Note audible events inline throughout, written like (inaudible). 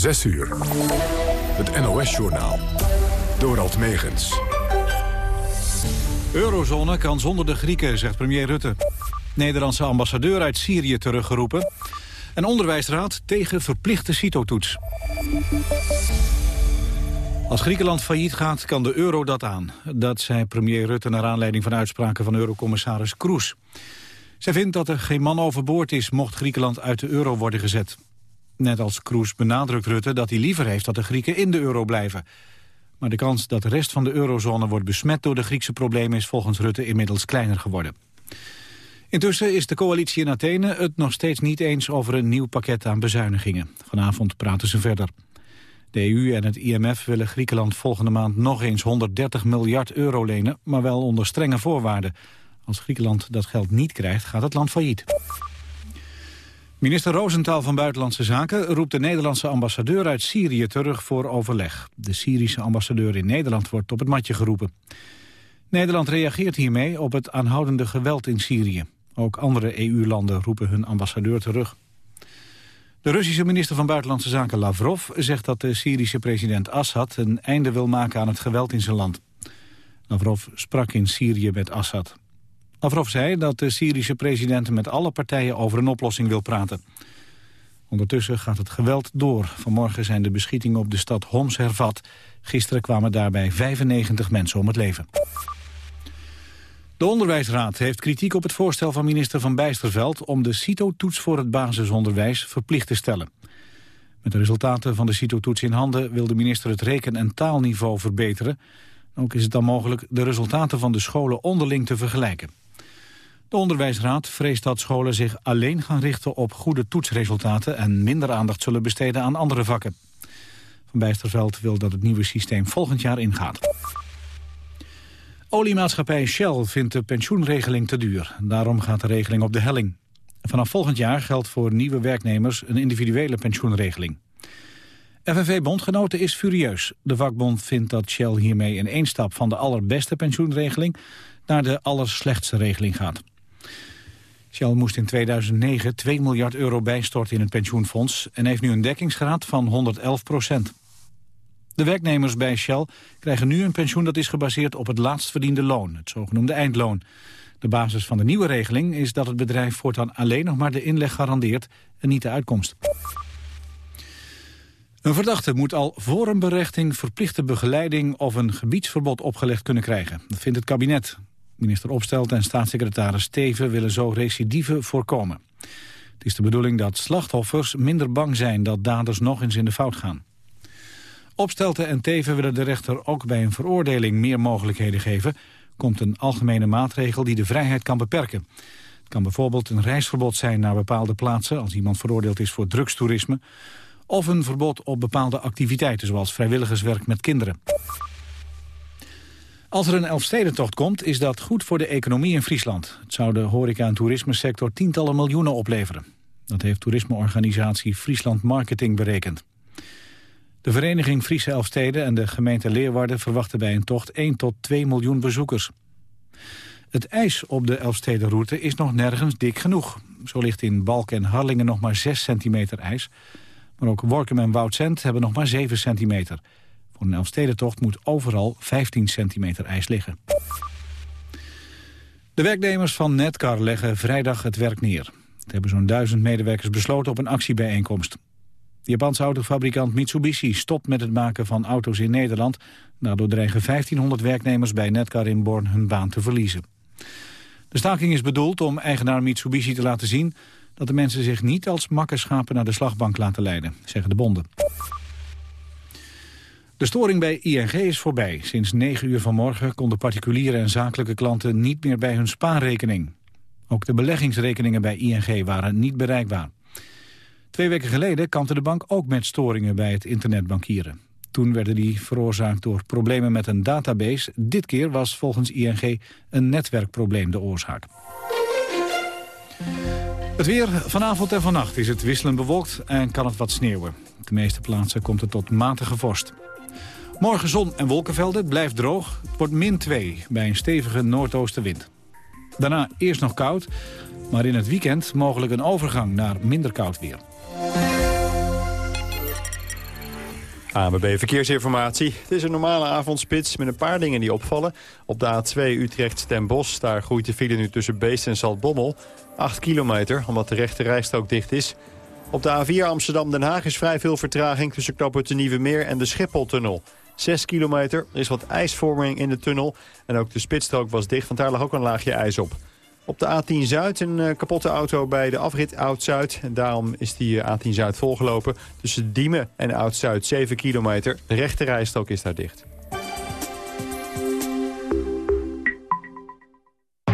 6 uur. Het NOS-journaal. Dorald Megens. Eurozone kan zonder de Grieken, zegt premier Rutte. Nederlandse ambassadeur uit Syrië teruggeroepen. En onderwijsraad tegen verplichte CITO-toets. Als Griekenland failliet gaat, kan de euro dat aan. Dat zei premier Rutte naar aanleiding van uitspraken van eurocommissaris Kroes. Zij vindt dat er geen man overboord is mocht Griekenland uit de euro worden gezet. Net als Kroes benadrukt Rutte dat hij liever heeft dat de Grieken in de euro blijven. Maar de kans dat de rest van de eurozone wordt besmet door de Griekse problemen is volgens Rutte inmiddels kleiner geworden. Intussen is de coalitie in Athene het nog steeds niet eens over een nieuw pakket aan bezuinigingen. Vanavond praten ze verder. De EU en het IMF willen Griekenland volgende maand nog eens 130 miljard euro lenen, maar wel onder strenge voorwaarden. Als Griekenland dat geld niet krijgt, gaat het land failliet. Minister Rosenthal van Buitenlandse Zaken roept de Nederlandse ambassadeur uit Syrië terug voor overleg. De Syrische ambassadeur in Nederland wordt op het matje geroepen. Nederland reageert hiermee op het aanhoudende geweld in Syrië. Ook andere EU-landen roepen hun ambassadeur terug. De Russische minister van Buitenlandse Zaken Lavrov zegt dat de Syrische president Assad een einde wil maken aan het geweld in zijn land. Lavrov sprak in Syrië met Assad. Lavrov zei dat de Syrische president met alle partijen over een oplossing wil praten. Ondertussen gaat het geweld door. Vanmorgen zijn de beschietingen op de stad Homs hervat. Gisteren kwamen daarbij 95 mensen om het leven. De Onderwijsraad heeft kritiek op het voorstel van minister Van Bijsterveld... om de CITO-toets voor het basisonderwijs verplicht te stellen. Met de resultaten van de CITO-toets in handen... wil de minister het reken- en taalniveau verbeteren. Ook is het dan mogelijk de resultaten van de scholen onderling te vergelijken. De Onderwijsraad vreest dat scholen zich alleen gaan richten op goede toetsresultaten... en minder aandacht zullen besteden aan andere vakken. Van Bijsterveld wil dat het nieuwe systeem volgend jaar ingaat. Oliemaatschappij Shell vindt de pensioenregeling te duur. Daarom gaat de regeling op de helling. Vanaf volgend jaar geldt voor nieuwe werknemers een individuele pensioenregeling. FNV-bondgenoten is furieus. De vakbond vindt dat Shell hiermee in één stap van de allerbeste pensioenregeling naar de allerslechtste regeling gaat. Shell moest in 2009 2 miljard euro bijstorten in het pensioenfonds... en heeft nu een dekkingsgraad van 111 procent. De werknemers bij Shell krijgen nu een pensioen dat is gebaseerd op het laatst verdiende loon, het zogenoemde eindloon. De basis van de nieuwe regeling is dat het bedrijf voortaan alleen nog maar de inleg garandeert en niet de uitkomst. Een verdachte moet al voor een berechting verplichte begeleiding of een gebiedsverbod opgelegd kunnen krijgen. Dat vindt het kabinet. Minister Opstelt en staatssecretaris Steven willen zo recidive voorkomen. Het is de bedoeling dat slachtoffers minder bang zijn dat daders nog eens in de fout gaan. Opstelten en Teven willen de rechter ook bij een veroordeling meer mogelijkheden geven. Komt een algemene maatregel die de vrijheid kan beperken. Het kan bijvoorbeeld een reisverbod zijn naar bepaalde plaatsen... als iemand veroordeeld is voor drugstoerisme... of een verbod op bepaalde activiteiten... zoals vrijwilligerswerk met kinderen. Als er een Elfstedentocht komt, is dat goed voor de economie in Friesland. Het zou de horeca- en toerismesector tientallen miljoenen opleveren. Dat heeft toerismeorganisatie Friesland Marketing berekend. De vereniging Friese Elfsteden en de gemeente Leeuwarden verwachten bij een tocht 1 tot 2 miljoen bezoekers. Het ijs op de Elfstedenroute is nog nergens dik genoeg. Zo ligt in Balk en Harlingen nog maar 6 centimeter ijs. Maar ook Workum en Woudsend hebben nog maar 7 centimeter. Voor een Elfstedentocht moet overal 15 centimeter ijs liggen. De werknemers van Netcar leggen vrijdag het werk neer. Het hebben zo'n duizend medewerkers besloten op een actiebijeenkomst. De Japanse autofabrikant Mitsubishi stopt met het maken van auto's in Nederland. Daardoor dreigen 1500 werknemers bij Netcar in Born hun baan te verliezen. De staking is bedoeld om eigenaar Mitsubishi te laten zien... dat de mensen zich niet als makkerschapen naar de slagbank laten leiden, zeggen de bonden. De storing bij ING is voorbij. Sinds 9 uur vanmorgen konden particuliere en zakelijke klanten niet meer bij hun spaarrekening. Ook de beleggingsrekeningen bij ING waren niet bereikbaar. Twee weken geleden kampte de bank ook met storingen bij het internetbankieren. Toen werden die veroorzaakt door problemen met een database. Dit keer was volgens ING een netwerkprobleem de oorzaak. Het weer vanavond en vannacht is het wisselend bewolkt en kan het wat sneeuwen. Op de meeste plaatsen komt het tot matige vorst. Morgen zon en wolkenvelden, blijft droog. Het wordt min 2 bij een stevige noordoostenwind. Daarna eerst nog koud, maar in het weekend mogelijk een overgang naar minder koud weer. AMB Verkeersinformatie. Het is een normale avondspits met een paar dingen die opvallen. Op de A2 Utrecht-Den Bosch, daar groeit de file nu tussen Beest en Zaltbommel. 8 kilometer, omdat de rechte rijstrook dicht is. Op de A4 Amsterdam-Den Haag is vrij veel vertraging... tussen knooppunt de Nieuwe Meer en de Schipholtunnel. 6 kilometer, er is wat ijsvorming in de tunnel. En ook de spitsstrook was dicht, want daar lag ook een laagje ijs op. Op de A10 Zuid een uh, kapotte auto bij de afrit Oud-Zuid. En daarom is die uh, A10 Zuid volgelopen. Tussen Diemen en Oud-Zuid 7 kilometer. De rechte rijstrook is daar dicht.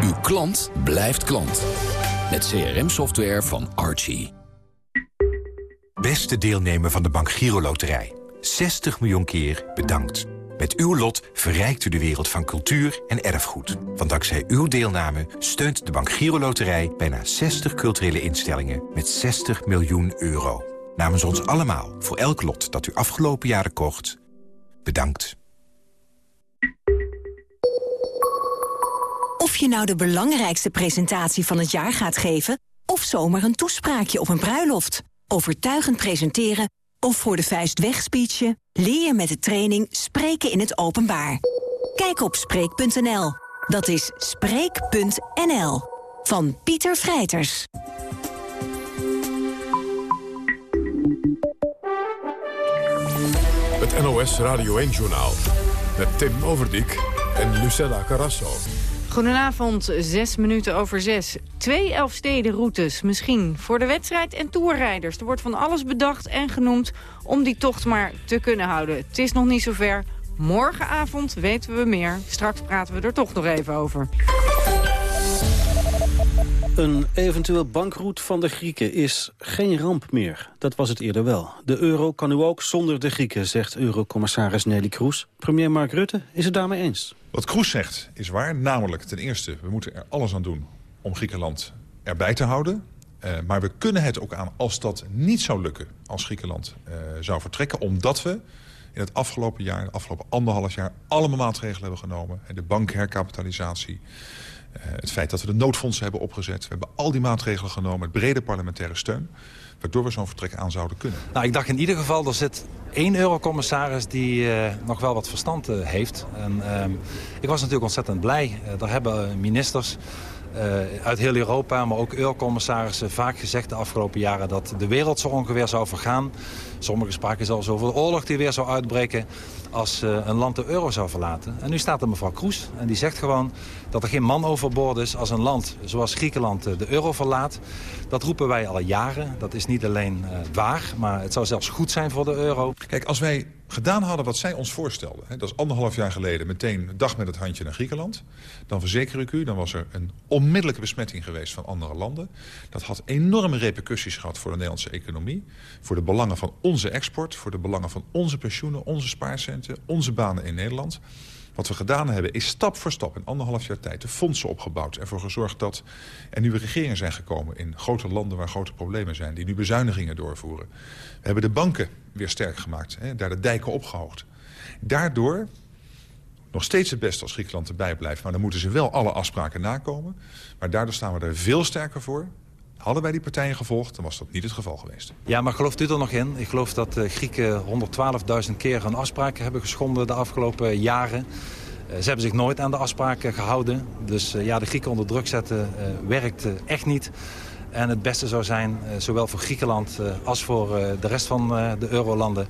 Uw klant blijft klant. Met CRM-software van Archie. Beste deelnemer van de Bank Giro Loterij. 60 miljoen keer bedankt. Met uw lot verrijkt u de wereld van cultuur en erfgoed. Want dankzij uw deelname steunt de Bank Giro Loterij... bijna 60 culturele instellingen met 60 miljoen euro. Namens ons allemaal, voor elk lot dat u afgelopen jaren kocht, bedankt. Of je nou de belangrijkste presentatie van het jaar gaat geven... of zomaar een toespraakje op een bruiloft. Overtuigend presenteren of voor de vuist wegspeechen... leer je met de training Spreken in het Openbaar. Kijk op Spreek.nl. Dat is Spreek.nl. Van Pieter Vrijters. Het NOS Radio 1-journaal. Met Tim Overdijk en Lucella Carrasso. Goedenavond, zes minuten over zes. Twee Elfstedenroutes, misschien voor de wedstrijd en toerrijders. Er wordt van alles bedacht en genoemd om die tocht maar te kunnen houden. Het is nog niet zover. Morgenavond weten we meer. Straks praten we er toch nog even over. Een eventueel bankroet van de Grieken is geen ramp meer. Dat was het eerder wel. De euro kan nu ook zonder de Grieken, zegt eurocommissaris Nelly Kroes. Premier Mark Rutte is het daarmee eens. Wat Kroes zegt is waar. Namelijk, ten eerste, we moeten er alles aan doen om Griekenland erbij te houden. Uh, maar we kunnen het ook aan als dat niet zou lukken als Griekenland uh, zou vertrekken. Omdat we in het afgelopen jaar, het afgelopen anderhalf jaar... allemaal maatregelen hebben genomen. De bankherkapitalisatie, uh, het feit dat we de noodfondsen hebben opgezet. We hebben al die maatregelen genomen met brede parlementaire steun waardoor we zo'n vertrek aan zouden kunnen. Nou, ik dacht in ieder geval, er zit één eurocommissaris die uh, nog wel wat verstand uh, heeft. En, uh, ik was natuurlijk ontzettend blij. daar hebben ministers uit heel Europa, maar ook eurocommissarissen vaak gezegd de afgelopen jaren dat de wereld zo ongeveer zou vergaan. Sommigen spraken zelfs over de oorlog die weer zou uitbreken als een land de euro zou verlaten. En nu staat er mevrouw Kroes en die zegt gewoon dat er geen man overboord is als een land zoals Griekenland de euro verlaat. Dat roepen wij al jaren. Dat is niet alleen uh, waar, maar het zou zelfs goed zijn voor de euro. Kijk, als wij gedaan hadden wat zij ons voorstelden... Hè, dat is anderhalf jaar geleden meteen dag met het handje naar Griekenland... dan verzeker ik u, dan was er een onmiddellijke besmetting geweest van andere landen. Dat had enorme repercussies gehad voor de Nederlandse economie... voor de belangen van onze export, voor de belangen van onze pensioenen... onze spaarcenten, onze banen in Nederland... Wat we gedaan hebben is stap voor stap in anderhalf jaar tijd de fondsen opgebouwd. Ervoor gezorgd dat er nieuwe regeringen zijn gekomen in grote landen waar grote problemen zijn. Die nu bezuinigingen doorvoeren. We hebben de banken weer sterk gemaakt. Hè, daar de dijken opgehoogd. Daardoor nog steeds het beste als Griekenland erbij blijft. Maar dan moeten ze wel alle afspraken nakomen. Maar daardoor staan we er veel sterker voor Hadden wij die partijen gevolgd, dan was dat niet het geval geweest. Ja, maar gelooft u er nog in? Ik geloof dat de Grieken 112.000 keer hun afspraken hebben geschonden de afgelopen jaren. Eh, ze hebben zich nooit aan de afspraken gehouden. Dus eh, ja, de Grieken onder druk zetten werkt echt niet. En het beste zou zijn, zowel voor Griekenland als voor de rest van de eurolanden...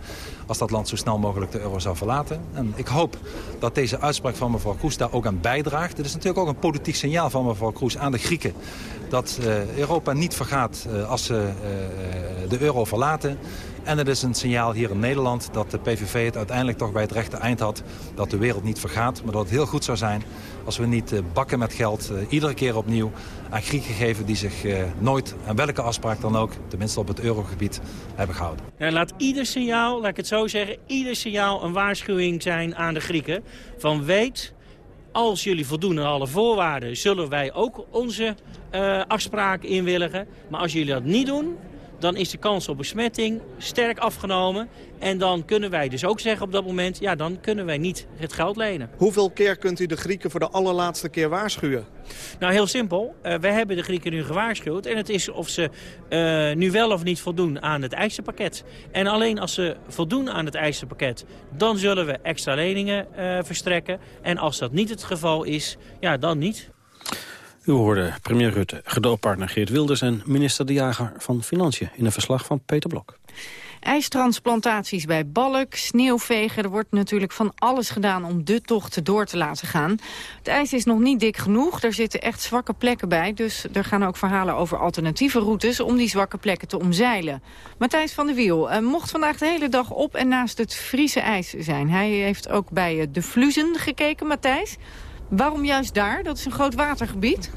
als dat land zo snel mogelijk de euro zou verlaten. En ik hoop dat deze uitspraak van mevrouw Kroes daar ook aan bijdraagt. Dit is natuurlijk ook een politiek signaal van mevrouw Kroes aan de Grieken dat Europa niet vergaat als ze de euro verlaten. En het is een signaal hier in Nederland dat de PVV het uiteindelijk toch bij het rechte eind had. Dat de wereld niet vergaat, maar dat het heel goed zou zijn als we niet bakken met geld iedere keer opnieuw aan Grieken geven die zich nooit aan welke afspraak dan ook, tenminste op het eurogebied, hebben gehouden. Ja, laat ieder signaal, laat ik het zo zeggen, ieder signaal een waarschuwing zijn aan de Grieken. Van weet, als jullie voldoen aan alle voorwaarden, zullen wij ook onze uh, afspraken inwilligen. Maar als jullie dat niet doen, dan is de kans op besmetting sterk afgenomen. En dan kunnen wij dus ook zeggen op dat moment, ja, dan kunnen wij niet het geld lenen. Hoeveel keer kunt u de Grieken voor de allerlaatste keer waarschuwen? Nou, heel simpel. Uh, wij hebben de Grieken nu gewaarschuwd. En het is of ze uh, nu wel of niet voldoen aan het eisenpakket. En alleen als ze voldoen aan het eisenpakket, dan zullen we extra leningen uh, verstrekken. En als dat niet het geval is, ja, dan niet. U hoorde premier Rutte, gedoogpartner Geert Wilders en minister De Jager van Financiën... in een verslag van Peter Blok. IJstransplantaties bij Balk, sneeuwvegen. Er wordt natuurlijk van alles gedaan om de tocht door te laten gaan. Het ijs is nog niet dik genoeg. Er zitten echt zwakke plekken bij. Dus er gaan ook verhalen over alternatieve routes... om die zwakke plekken te omzeilen. Matthijs van der Wiel uh, mocht vandaag de hele dag op en naast het Friese ijs zijn. Hij heeft ook bij uh, de Fluzen gekeken, Matthijs. Waarom juist daar? Dat is een groot watergebied.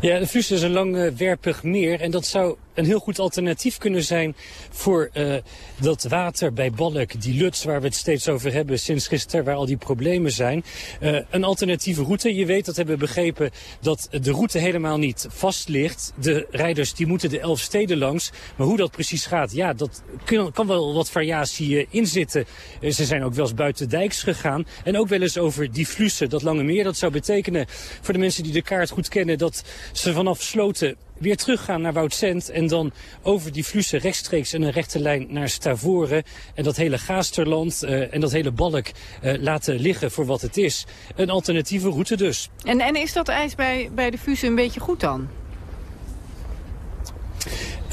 Ja, de Fluzen is een langwerpig meer en dat zou een heel goed alternatief kunnen zijn voor uh, dat water bij Balk, die Luts waar we het steeds over hebben sinds gisteren, waar al die problemen zijn. Uh, een alternatieve route. Je weet, dat hebben we begrepen, dat de route helemaal niet vast ligt. De rijders die moeten de elf steden langs. Maar hoe dat precies gaat, ja, dat kan, kan wel wat variatie uh, in zitten. ze zijn ook wel eens buiten dijks gegaan. En ook wel eens over die Flussen, dat Lange Meer. Dat zou betekenen voor de mensen die de kaart goed kennen, dat ze vanaf Sloten weer teruggaan naar Woudsend en dan over die Flussen rechtstreeks in een rechte lijn naar Stavoren en dat hele Gaasterland uh, en dat hele balk uh, laten liggen voor wat het is. Een alternatieve route dus. En, en is dat ijs bij, bij de Fusen een beetje goed dan?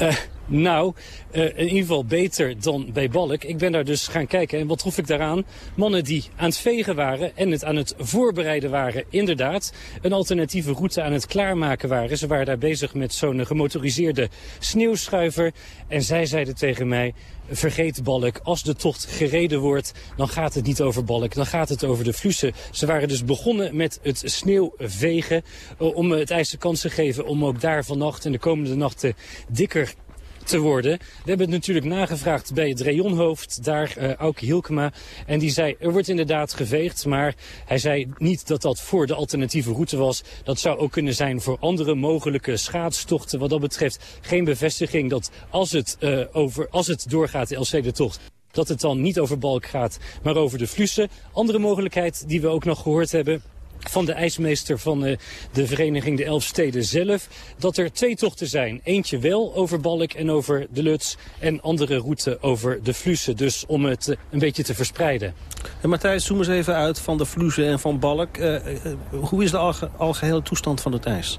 Uh, nou, uh, in ieder geval beter dan bij Balk. Ik ben daar dus gaan kijken en wat trof ik daaraan? Mannen die aan het vegen waren en het aan het voorbereiden waren. Inderdaad, een alternatieve route aan het klaarmaken waren. Ze waren daar bezig met zo'n gemotoriseerde sneeuwschuiver. En zij zeiden tegen mij, vergeet Balk. Als de tocht gereden wordt, dan gaat het niet over Balk. Dan gaat het over de Flussen. Ze waren dus begonnen met het sneeuwvegen. Uh, om het ijs de kans te geven om ook daar vannacht en de komende nachten dikker te worden. We hebben het natuurlijk nagevraagd bij het rayonhoofd, daar uh, Auke Hilkema. En die zei, er wordt inderdaad geveegd, maar hij zei niet dat dat voor de alternatieve route was. Dat zou ook kunnen zijn voor andere mogelijke schaatstochten. Wat dat betreft geen bevestiging dat als het, uh, over, als het doorgaat, de Elfstedentocht dat het dan niet over Balk gaat, maar over de Flussen. Andere mogelijkheid die we ook nog gehoord hebben van de ijsmeester van uh, de vereniging de Elfsteden zelf... dat er twee tochten zijn. Eentje wel over Balk en over de Luts... en andere route over de Flussen. Dus om het uh, een beetje te verspreiden. En Matthijs, zoom eens even uit van de Flussen en van Balk. Uh, hoe is de alge algehele toestand van het ijs?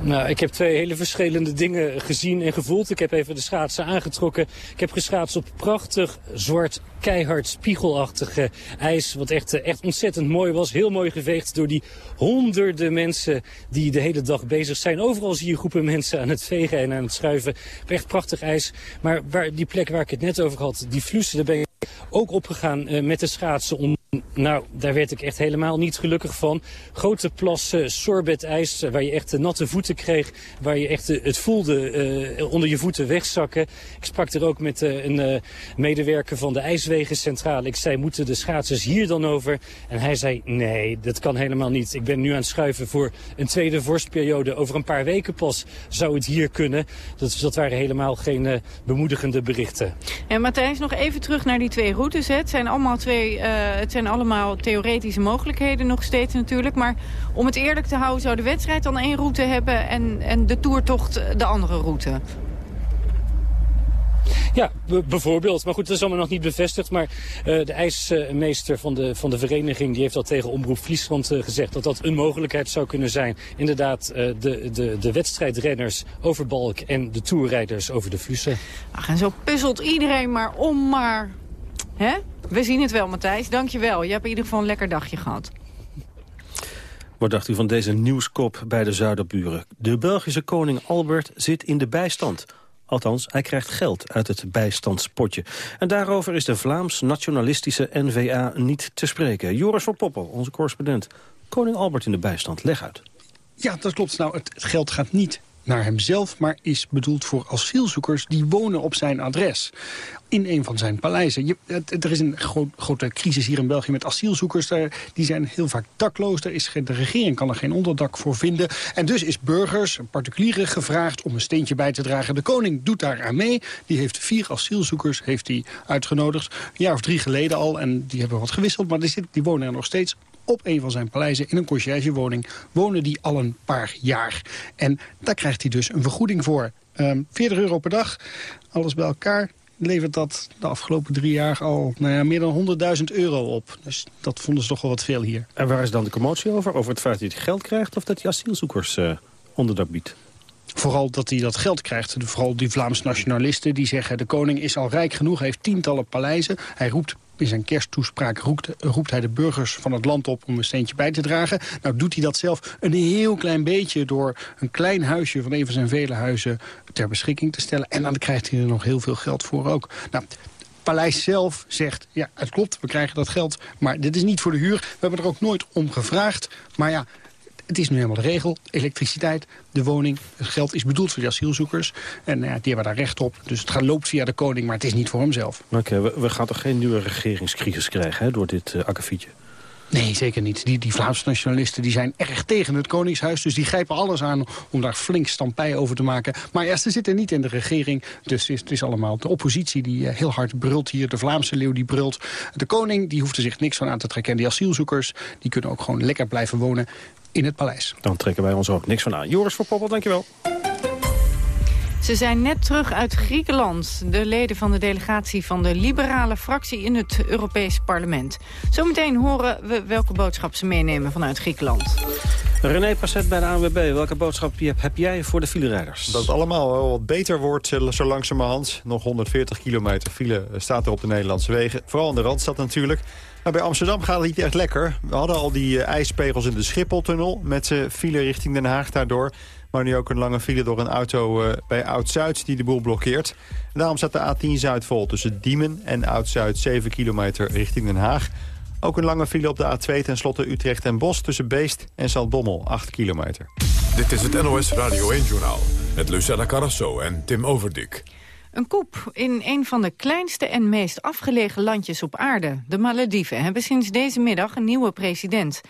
Nou, ik heb twee hele verschillende dingen gezien en gevoeld. Ik heb even de schaatsen aangetrokken. Ik heb geschaatst op prachtig, zwart, keihard, spiegelachtige ijs. Wat echt, echt ontzettend mooi was. Heel mooi geveegd door die honderden mensen die de hele dag bezig zijn. Overal zie je groepen mensen aan het vegen en aan het schuiven. Echt prachtig ijs. Maar waar, die plek waar ik het net over had, die Flussen, daar ben je ook opgegaan uh, met de schaatsen om nou, daar werd ik echt helemaal niet gelukkig van. Grote plassen sorbetijs waar je echt natte voeten kreeg. Waar je echt het voelde uh, onder je voeten wegzakken. Ik sprak er ook met een medewerker van de IJswegencentrale. Ik zei, moeten de schaatsers hier dan over? En hij zei, nee, dat kan helemaal niet. Ik ben nu aan het schuiven voor een tweede vorstperiode. Over een paar weken pas zou het hier kunnen. Dat, dat waren helemaal geen bemoedigende berichten. En Matthijs, nog even terug naar die twee routes. Het zijn allemaal twee... het zijn allemaal theoretische mogelijkheden nog steeds natuurlijk. Maar om het eerlijk te houden zou de wedstrijd dan één route hebben... en, en de toertocht de andere route. Ja, bijvoorbeeld. Maar goed, dat is allemaal nog niet bevestigd. Maar uh, de ijsmeester van de, van de vereniging die heeft al tegen Omroep Friesland uh, gezegd... dat dat een mogelijkheid zou kunnen zijn. Inderdaad, uh, de, de, de wedstrijdrenners over Balk en de toerrijders over de Flussen. Ach, en zo puzzelt iedereen maar om maar... Hè? We zien het wel, Matthijs. Dank je wel. Je hebt in ieder geval een lekker dagje gehad. Wat dacht u van deze nieuwskop bij de Zuiderburen? De Belgische koning Albert zit in de bijstand. Althans, hij krijgt geld uit het bijstandspotje. En daarover is de Vlaams-nationalistische NVA niet te spreken. Joris van Poppel, onze correspondent. Koning Albert in de bijstand, leg uit. Ja, dat klopt. Nou, het geld gaat niet naar hemzelf... maar is bedoeld voor asielzoekers die wonen op zijn adres in een van zijn paleizen. Je, er is een grote crisis hier in België met asielzoekers. die zijn heel vaak dakloos. Is, de regering kan er geen onderdak voor vinden. En dus is burgers, particulieren, gevraagd om een steentje bij te dragen. De koning doet daar aan mee. Die heeft vier asielzoekers heeft hij uitgenodigd. Een jaar of drie geleden al. En die hebben wat gewisseld. Maar die, die wonen er nog steeds op een van zijn paleizen in een conciërgewoning wonen die al een paar jaar. En daar krijgt hij dus een vergoeding voor. Um, 40 euro per dag, alles bij elkaar levert dat de afgelopen drie jaar al nou ja, meer dan 100.000 euro op. Dus dat vonden ze toch wel wat veel hier. En waar is dan de commotie over? Over het feit dat hij geld krijgt of dat hij asielzoekers uh, onderdak biedt? Vooral dat hij dat geld krijgt. Vooral die Vlaamse nationalisten die zeggen... de koning is al rijk genoeg, heeft tientallen paleizen. Hij roept in zijn kersttoespraak roept, roept, hij de burgers van het land op om een steentje bij te dragen. Nou doet hij dat zelf een heel klein beetje door een klein huisje van een van zijn vele huizen ter beschikking te stellen. En dan krijgt hij er nog heel veel geld voor ook. Nou, Paleis zelf zegt, ja, het klopt, we krijgen dat geld, maar dit is niet voor de huur. We hebben er ook nooit om gevraagd. Maar ja, het is nu helemaal de regel. Elektriciteit, de woning, het geld is bedoeld voor de asielzoekers. En ja, die hebben daar recht op. Dus het gaat, loopt via de koning, maar het is niet voor hemzelf. Oké, we, gaan toch geen nieuwe regeringscrisis krijgen hè, door dit uh? Nee, zeker niet. Die, die Vlaamse nationalisten die zijn erg tegen het Koningshuis. Dus die grijpen alles aan om daar flink stampij over te maken. Maar ja, ze zitten niet in de regering. Dus het is allemaal de oppositie die eh, heel hard brult hier. De Vlaamse leeuw die brult. De koning die hoeft er zich niks van aan te trekken. En die asielzoekers die kunnen ook gewoon lekker blijven wonen in het paleis. Dan trekken wij ons ook niks van aan. Joris voor Poppel, dankjewel. Ze zijn net terug uit Griekenland. De leden van de delegatie van de liberale fractie in het Europees Parlement. Zometeen horen we welke boodschap ze meenemen vanuit Griekenland. René Passet bij de ANWB, welke boodschap heb jij voor de filerijders? Dat het allemaal wel wat beter wordt eh, zo langzamerhand. Nog 140 kilometer file staat er op de Nederlandse wegen. Vooral in de Randstad natuurlijk. Maar bij Amsterdam gaat het niet echt lekker. We hadden al die uh, ijspegels in de Schipholtunnel... met file richting Den Haag daardoor. Maar nu ook een lange file door een auto uh, bij Oud-Zuid die de boel blokkeert. Daarom staat de A10 Zuid vol tussen Diemen en Oud-Zuid 7 kilometer richting Den Haag. Ook een lange file op de A2 ten slotte Utrecht en Bos tussen Beest en Zaltbommel 8 kilometer. Dit is het NOS Radio 1-journaal met Lucella Carrasso en Tim Overdik. Een koep in een van de kleinste en meest afgelegen landjes op aarde, de Malediven, hebben sinds deze middag een nieuwe president.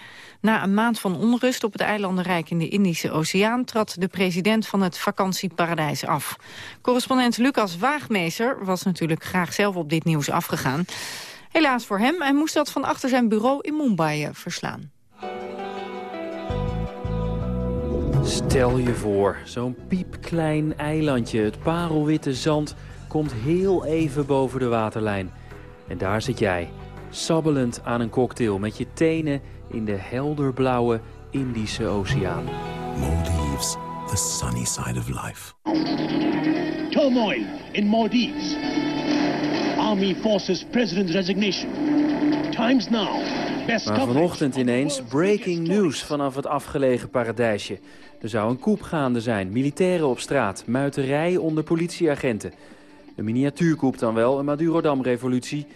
Na een maand van onrust op het eilandenrijk in de Indische Oceaan trad de president van het vakantieparadijs af. Correspondent Lucas Waagmeester was natuurlijk graag zelf op dit nieuws afgegaan. Helaas voor hem, hij moest dat van achter zijn bureau in Mumbai eh, verslaan. Stel je voor, zo'n piepklein eilandje, het parelwitte zand, komt heel even boven de waterlijn. En daar zit jij, sabbelend aan een cocktail met je tenen in de helderblauwe Indische Oceaan. Maldives, the sunny side of life. Turmoil in Maldives. Army forces president's resignation. Times now. Maar vanochtend ineens breaking news vanaf het afgelegen paradijsje. Er zou een koep gaande zijn, militairen op straat, muiterij onder politieagenten. Een miniatuurkoep dan wel, een Madurodam-revolutie.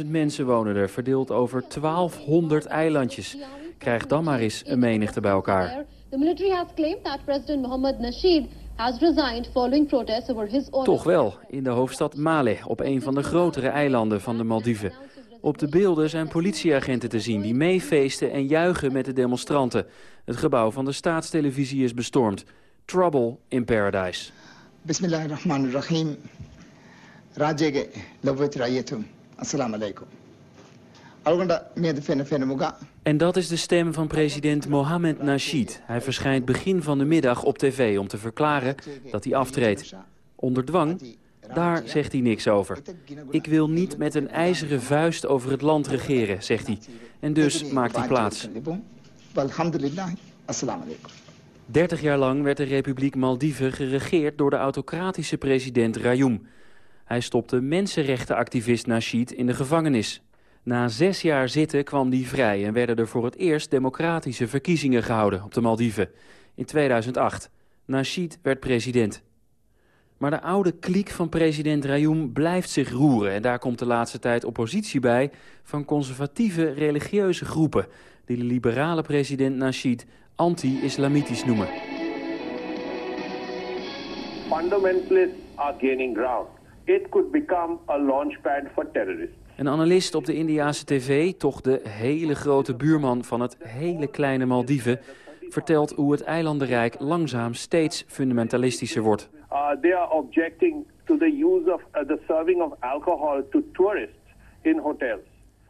400.000 mensen wonen er, verdeeld over 1200 eilandjes. Krijg dan maar eens een menigte bij elkaar. The military has claimed that President Mohammed Nasheed has resigned following protests over his Toch wel, in de hoofdstad Male, op een van de grotere eilanden van de Maldiven. Op de beelden zijn politieagenten te zien die meefeesten en juichen met de demonstranten. Het gebouw van de staatstelevisie is bestormd. Trouble in Paradise. Bismillahirrahmanirrahim. Rajege lawet Assalamu alaikum. En dat is de stem van president Mohamed Nasheed. Hij verschijnt begin van de middag op tv om te verklaren dat hij aftreedt. Onder dwang? Daar zegt hij niks over. Ik wil niet met een ijzeren vuist over het land regeren, zegt hij. En dus maakt hij plaats. 30 jaar lang werd de Republiek Maldiven geregeerd door de autocratische president Rayoum. Hij stopte mensenrechtenactivist Nasheed in de gevangenis. Na zes jaar zitten kwam die vrij en werden er voor het eerst democratische verkiezingen gehouden op de Maldiven. In 2008. Nasheed werd president. Maar de oude kliek van president Rayoum blijft zich roeren... en daar komt de laatste tijd oppositie bij van conservatieve religieuze groepen... die de liberale president Nasheed anti-islamitisch noemen. fundamentalists are gaining ground, it could become a launchpad for terrorists. Een analist op de Indiase tv, toch de hele grote buurman van het hele kleine Maldiven... vertelt hoe het eilandenrijk langzaam steeds fundamentalistischer wordt. Uh, they are objecting to the use of uh, the serving of alcohol to tourists in hotels.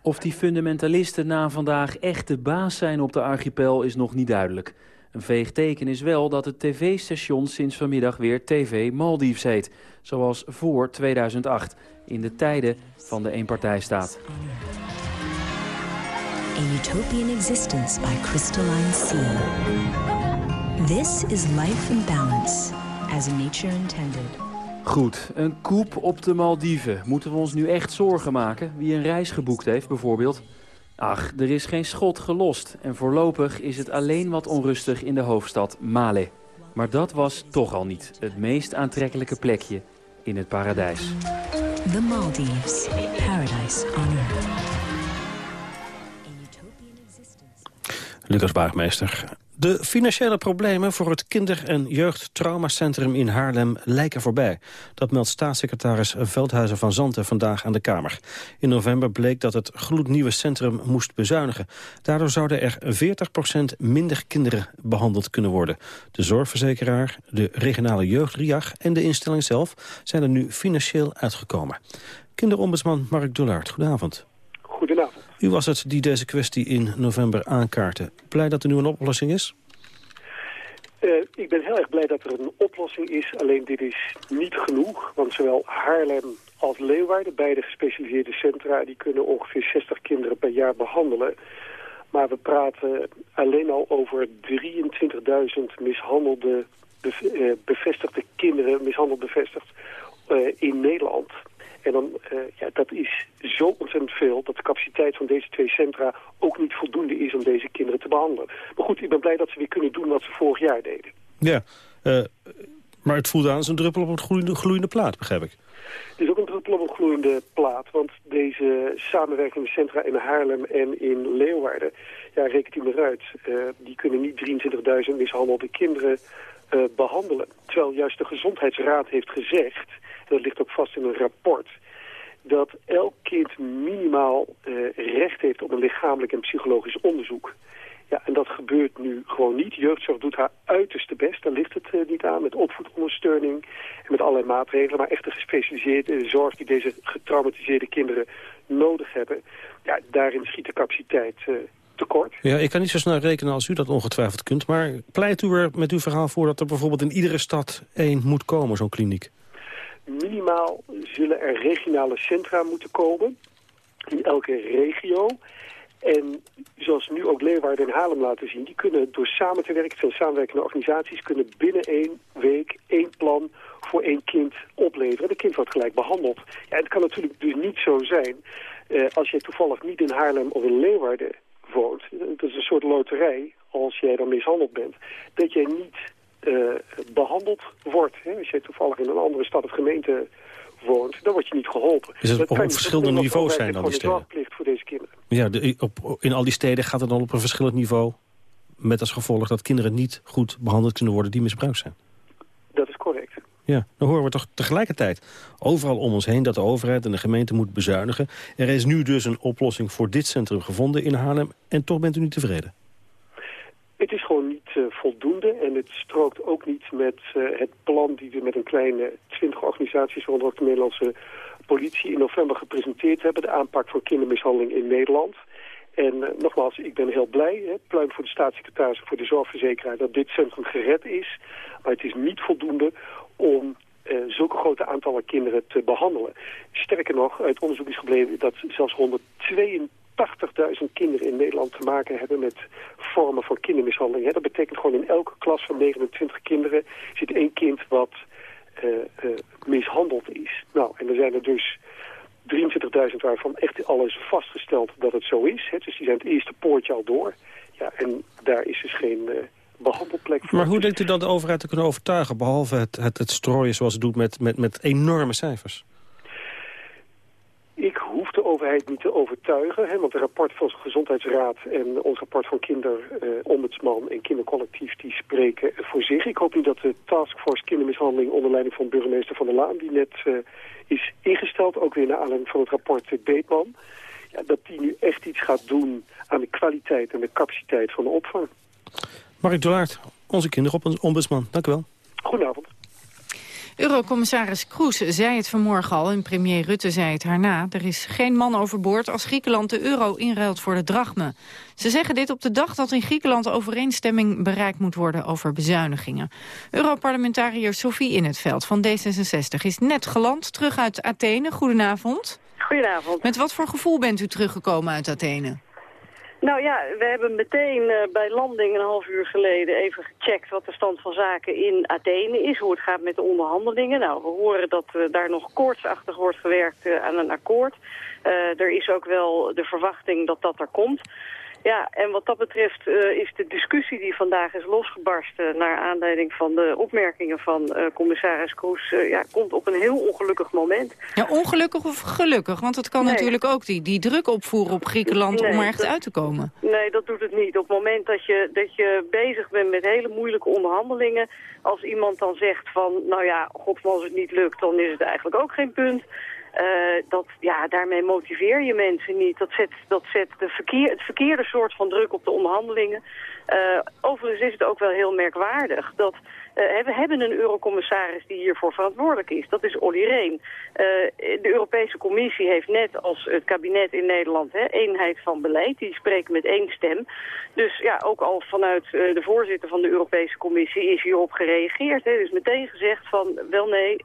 Of die fundamentalisten na vandaag echt de baas zijn op de archipel is nog niet duidelijk. Een veeg teken is wel dat het tv-station sinds vanmiddag weer TV Maldives heet. Zoals voor 2008, in de tijden van de eenpartijstaat. A utopian existence by crystalline sea. This is life in balance, as nature intended. Goed, een koep op de Maldiven. Moeten we ons nu echt zorgen maken? Wie een reis geboekt heeft bijvoorbeeld? Ach, er is geen schot gelost. En voorlopig is het alleen wat onrustig in de hoofdstad Male. Maar dat was toch al niet het meest aantrekkelijke plekje in het paradijs. The Maldives, paradise on earth. Lucas Baagmeester. De financiële problemen voor het kinder- en jeugdtraumacentrum in Haarlem lijken voorbij. Dat meldt staatssecretaris Veldhuizen van Zanten vandaag aan de Kamer. In november bleek dat het gloednieuwe centrum moest bezuinigen. Daardoor zouden er 40% minder kinderen behandeld kunnen worden. De zorgverzekeraar, de regionale jeugd en de instelling zelf zijn er nu financieel uitgekomen. Kinderombudsman Mark Dullaert, goedenavond. U was het die deze kwestie in november aankaartte. Blij dat er nu een oplossing is? Uh, ik ben heel erg blij dat er een oplossing is. Alleen dit is niet genoeg. Want zowel Haarlem als Leeuwarden, beide gespecialiseerde centra... die kunnen ongeveer 60 kinderen per jaar behandelen. Maar we praten alleen al over 23.000 mishandelde, uh, bevestigde kinderen... mishandeld bevestigd uh, in Nederland... En dan, uh, ja, dat is zo ontzettend veel dat de capaciteit van deze twee centra ook niet voldoende is om deze kinderen te behandelen. Maar goed, ik ben blij dat ze weer kunnen doen wat ze vorig jaar deden. Ja, uh, maar het voelt aan als een druppel op een gloeiende, gloeiende plaat, begrijp ik. Het is ook een druppel op een gloeiende plaat, want deze samenwerkende centra in Haarlem en in Leeuwarden, ja, rekent u maar uit, uh, die kunnen niet 23.000 mishandelde kinderen behandelen. Terwijl juist de Gezondheidsraad heeft gezegd dat ligt ook vast in een rapport, dat elk kind minimaal uh, recht heeft op een lichamelijk en psychologisch onderzoek. Ja, en dat gebeurt nu gewoon niet. Jeugdzorg doet haar uiterste best, daar ligt het uh, niet aan, met opvoedondersteuning en met allerlei maatregelen. Maar echt de gespecialiseerde zorg die deze getraumatiseerde kinderen nodig hebben, ja, daarin schiet de capaciteit uh, tekort. Ja, ik kan niet zo snel rekenen als u dat ongetwijfeld kunt, maar pleit u er met uw verhaal voor dat er bijvoorbeeld in iedere stad één moet komen, zo'n kliniek? Minimaal zullen er regionale centra moeten komen in elke regio. En zoals nu ook Leeuwarden en Haarlem laten zien... die kunnen door samen te werken, veel samenwerkende organisaties... kunnen binnen één week één plan voor één kind opleveren. De kind wordt gelijk behandeld. Ja, het kan natuurlijk dus niet zo zijn... Eh, als je toevallig niet in Haarlem of in Leeuwarden woont... dat is een soort loterij, als jij dan mishandeld bent... dat jij niet uh, behandeld wordt. Hè. Als je toevallig in een andere stad of gemeente woont, dan word je niet geholpen. Dus het op verschillende niveaus zijn dan die steden? zorgplicht voor deze kinderen. Ja, de, op, in al die steden gaat het dan op een verschillend niveau... met als gevolg dat kinderen niet goed behandeld kunnen worden die misbruikt zijn. Dat is correct. Ja, dan horen we toch tegelijkertijd overal om ons heen... dat de overheid en de gemeente moet bezuinigen. Er is nu dus een oplossing voor dit centrum gevonden in Haarlem... en toch bent u niet tevreden? Het is gewoon voldoende en het strookt ook niet met uh, het plan die we met een kleine twintig organisaties, waaronder ook de Nederlandse politie, in november gepresenteerd hebben. De aanpak van kindermishandeling in Nederland. En uh, nogmaals, ik ben heel blij, hè, pluim voor de staatssecretaris en voor de zorgverzekeraar, dat dit centrum gered is. Maar het is niet voldoende om zulke grote aantallen kinderen te behandelen. Sterker nog, uit onderzoek is gebleven dat zelfs 182 80.000 kinderen in Nederland te maken hebben met vormen van kindermishandeling. Dat betekent gewoon in elke klas van 29 kinderen zit één kind wat uh, uh, mishandeld is. Nou, en er zijn er dus 23.000 waarvan echt al is vastgesteld dat het zo is. Hè. Dus die zijn het eerste poortje al door. Ja, en daar is dus geen uh, behandelplek voor. Maar hoe denkt u dat de overheid te kunnen overtuigen... behalve het, het, het strooien zoals het doet met, met, met enorme cijfers? Overheid niet te overtuigen. Hè, want het rapport van de Gezondheidsraad en ons rapport van kinderombudsman en kindercollectief... die spreken voor zich. Ik hoop niet dat de taskforce kindermishandeling onder leiding van burgemeester Van der Laan... die net uh, is ingesteld, ook weer naar aanleiding van het rapport Beetman... Ja, dat die nu echt iets gaat doen aan de kwaliteit en de capaciteit van de opvang. Mark Dolaert, onze kinderombudsman. Dank u wel. Goedenavond. Eurocommissaris Kroes zei het vanmorgen al en premier Rutte zei het daarna. Er is geen man overboord als Griekenland de euro inruilt voor de drachme. Ze zeggen dit op de dag dat in Griekenland overeenstemming bereikt moet worden over bezuinigingen. Europarlementariër Sophie In het Veld van D66 is net geland, terug uit Athene. Goedenavond. Goedenavond. Met wat voor gevoel bent u teruggekomen uit Athene? Nou ja, we hebben meteen uh, bij landing een half uur geleden even gecheckt wat de stand van zaken in Athene is. Hoe het gaat met de onderhandelingen. Nou, we horen dat uh, daar nog koortsachtig wordt gewerkt uh, aan een akkoord. er is ook wel de verwachting dat dat er komt. Ja, en wat dat betreft uh, is de discussie die vandaag is losgebarsten... naar aanleiding van de opmerkingen van uh, commissaris Kroes... Uh, ja, komt op een heel ongelukkig moment. Ja, ongelukkig of gelukkig? Want het kan nee. natuurlijk ook die, die druk opvoeren op Griekenland... Nee, om er echt dat, uit te komen. Nee, dat doet het niet. Op het moment dat je, dat je bezig bent met hele moeilijke onderhandelingen... als iemand dan zegt van, nou ja, god, als het niet lukt... dan is het eigenlijk ook geen punt... Uh, dat, ja, daarmee motiveer je mensen niet. Dat zet, dat zet de verkeer, het verkeerde soort van druk op de onderhandelingen. Uh, overigens is het ook wel heel merkwaardig dat we hebben een eurocommissaris die hiervoor verantwoordelijk is. Dat is Olly Rehn. Uh, de Europese Commissie heeft net als het kabinet in Nederland hè, eenheid van beleid. Die spreken met één stem. Dus ja, ook al vanuit uh, de voorzitter van de Europese Commissie is hierop gereageerd. Hè. Dus meteen gezegd van, wel nee,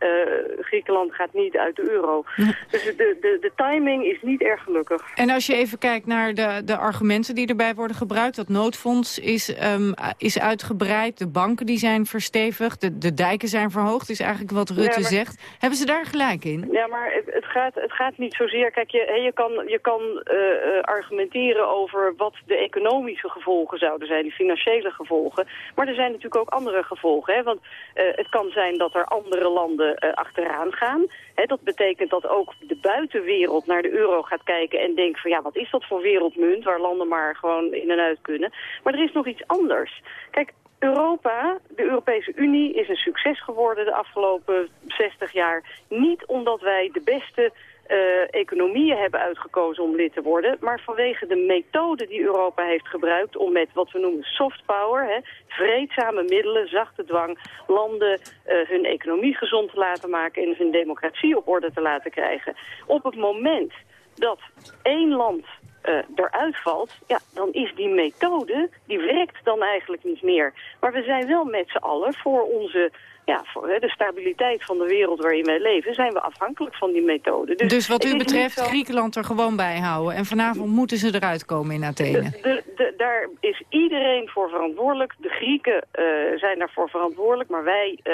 Griekenland gaat niet uit de euro. Dus de, de, de timing is niet erg gelukkig. En als je even kijkt naar de, de argumenten die erbij worden gebruikt. Dat noodfonds is, um, is uitgebreid, de banken die zijn versterkt stevig. De, de dijken zijn verhoogd, is eigenlijk wat Rutte ja, maar, zegt. Hebben ze daar gelijk in? Ja, maar het, het, gaat, het gaat niet zozeer... Kijk, je, je kan, je kan uh, argumenteren over wat de economische gevolgen zouden zijn, die financiële gevolgen. Maar er zijn natuurlijk ook andere gevolgen. Hè? Want uh, het kan zijn dat er andere landen achteraan gaan. Hè? Dat betekent dat ook de buitenwereld naar de euro gaat kijken en denkt van ja, wat is dat voor wereldmunt waar landen maar gewoon in en uit kunnen. Maar er is nog iets anders. Kijk, Europa, de Europese Unie, is een succes geworden de afgelopen 60 jaar. Niet omdat wij de beste uh, economieën hebben uitgekozen om lid te worden, maar vanwege de methode die Europa heeft gebruikt om met wat we noemen soft power, hè, vreedzame middelen, zachte dwang, landen uh, hun economie gezond te laten maken en hun democratie op orde te laten krijgen. Op het moment dat één land uh, eruit valt, ja, dan is die methode, die werkt dan eigenlijk niet meer. Maar we zijn wel met z'n allen voor onze, ja, voor hè, de stabiliteit van de wereld waarin wij leven, zijn we afhankelijk van die methode. Dus, dus wat u betreft zo... Griekenland er gewoon bij houden en vanavond moeten ze eruit komen in Athene? De, de, de, daar is iedereen voor verantwoordelijk. De Grieken uh, zijn daarvoor verantwoordelijk, maar wij, uh,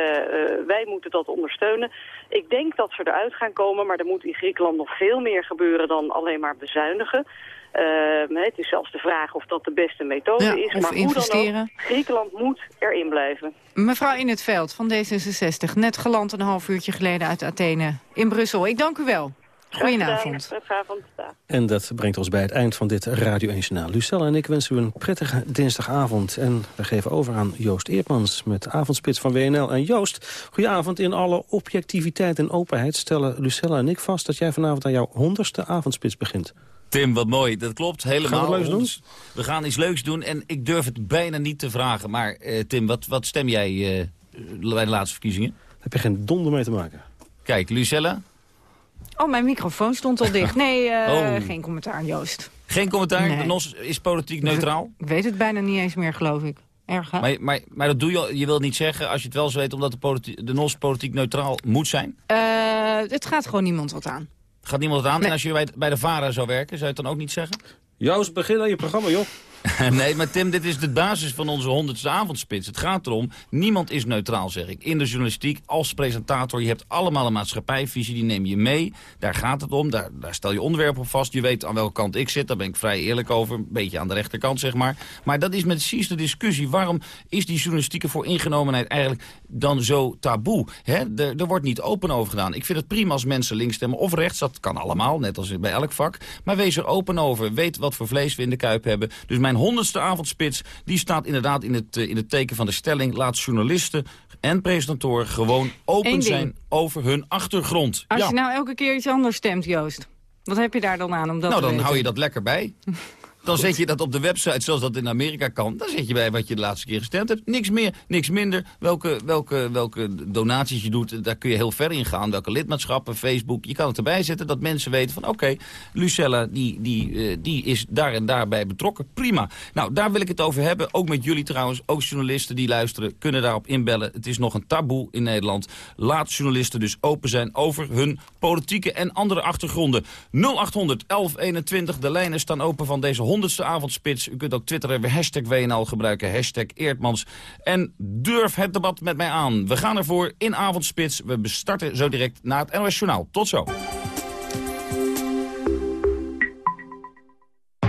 wij moeten dat ondersteunen. Ik denk dat ze eruit gaan komen, maar er moet in Griekenland nog veel meer gebeuren dan alleen maar bezuinigen. Uh, het is zelfs de vraag of dat de beste methode ja, is. Maar hoe investeren. dan ook, Griekenland moet erin blijven. Mevrouw In het Veld van D66, net geland een half uurtje geleden uit Athene in Brussel. Ik dank u wel. Goedenavond. Goedenavond. En dat brengt ons bij het eind van dit Radio 1 Journaal. Lucella en ik wensen u een prettige dinsdagavond. En we geven over aan Joost Eertmans met avondspits van WNL. En Joost, goedenavond. In alle objectiviteit en openheid stellen Lucella en ik vast... dat jij vanavond aan jouw honderdste avondspits begint. Tim, wat mooi. Dat klopt, helemaal. Gaan we leuks doen? We gaan iets leuks doen en ik durf het bijna niet te vragen. Maar uh, Tim, wat, wat stem jij uh, bij de laatste verkiezingen? Heb je geen donder mee te maken. Kijk, Lucella? Oh, mijn microfoon stond al dicht. Nee, uh, (laughs) oh. geen commentaar, Joost. Geen commentaar? Nee. De NOS is politiek neutraal? Ik (laughs) weet het bijna niet eens meer, geloof ik. Erg, maar, maar, maar dat doe je, je wil niet zeggen als je het wel zo weet... omdat de, de NOS politiek neutraal moet zijn? het gaat gewoon niemand wat aan. Gaat niemand het aan? Nee. En als je bij, bij de VARA zou werken, zou je het dan ook niet zeggen? Joost, begin aan je programma, joh. (laughs) nee, maar Tim, dit is de basis van onze honderdste avondspits. Het gaat erom, niemand is neutraal, zeg ik. In de journalistiek, als presentator, je hebt allemaal een maatschappijvisie, die neem je mee. Daar gaat het om, daar, daar stel je onderwerp op vast. Je weet aan welke kant ik zit, daar ben ik vrij eerlijk over. Een beetje aan de rechterkant, zeg maar. Maar dat is precies de discussie. Waarom is die journalistieke vooringenomenheid eigenlijk dan zo taboe? Hè? Er, er wordt niet open over gedaan. Ik vind het prima als mensen links stemmen of rechts. Dat kan allemaal, net als bij elk vak. Maar wees er open over. Weet wat voor vlees we in de kuip hebben. Dus mijn honderdste avondspits, die staat inderdaad in het, eh, in het teken van de stelling. Laat journalisten en presentatoren gewoon open zijn over hun achtergrond. Als ja. je nou elke keer iets anders stemt, Joost. Wat heb je daar dan aan om dat nou, dan hou je dat lekker bij. (laughs) Dan zet je dat op de website zoals dat in Amerika kan. Dan zet je bij wat je de laatste keer gestemd hebt. Niks meer, niks minder. Welke, welke, welke donaties je doet, daar kun je heel ver in gaan. Welke lidmaatschappen, Facebook. Je kan het erbij zetten dat mensen weten van... oké, Lucella die, die, eh, die is daar en daarbij betrokken. Prima. Nou, daar wil ik het over hebben. Ook met jullie trouwens. Ook journalisten die luisteren kunnen daarop inbellen. Het is nog een taboe in Nederland. Laat journalisten dus open zijn over hun politieke en andere achtergronden. 0800 1121. De lijnen staan open van deze honderdste avondspits. U kunt ook twitteren, hashtag WNL gebruiken, hashtag Eertmans. En durf het debat met mij aan. We gaan ervoor in avondspits. We bestarten zo direct naar het NOS Journaal. Tot zo.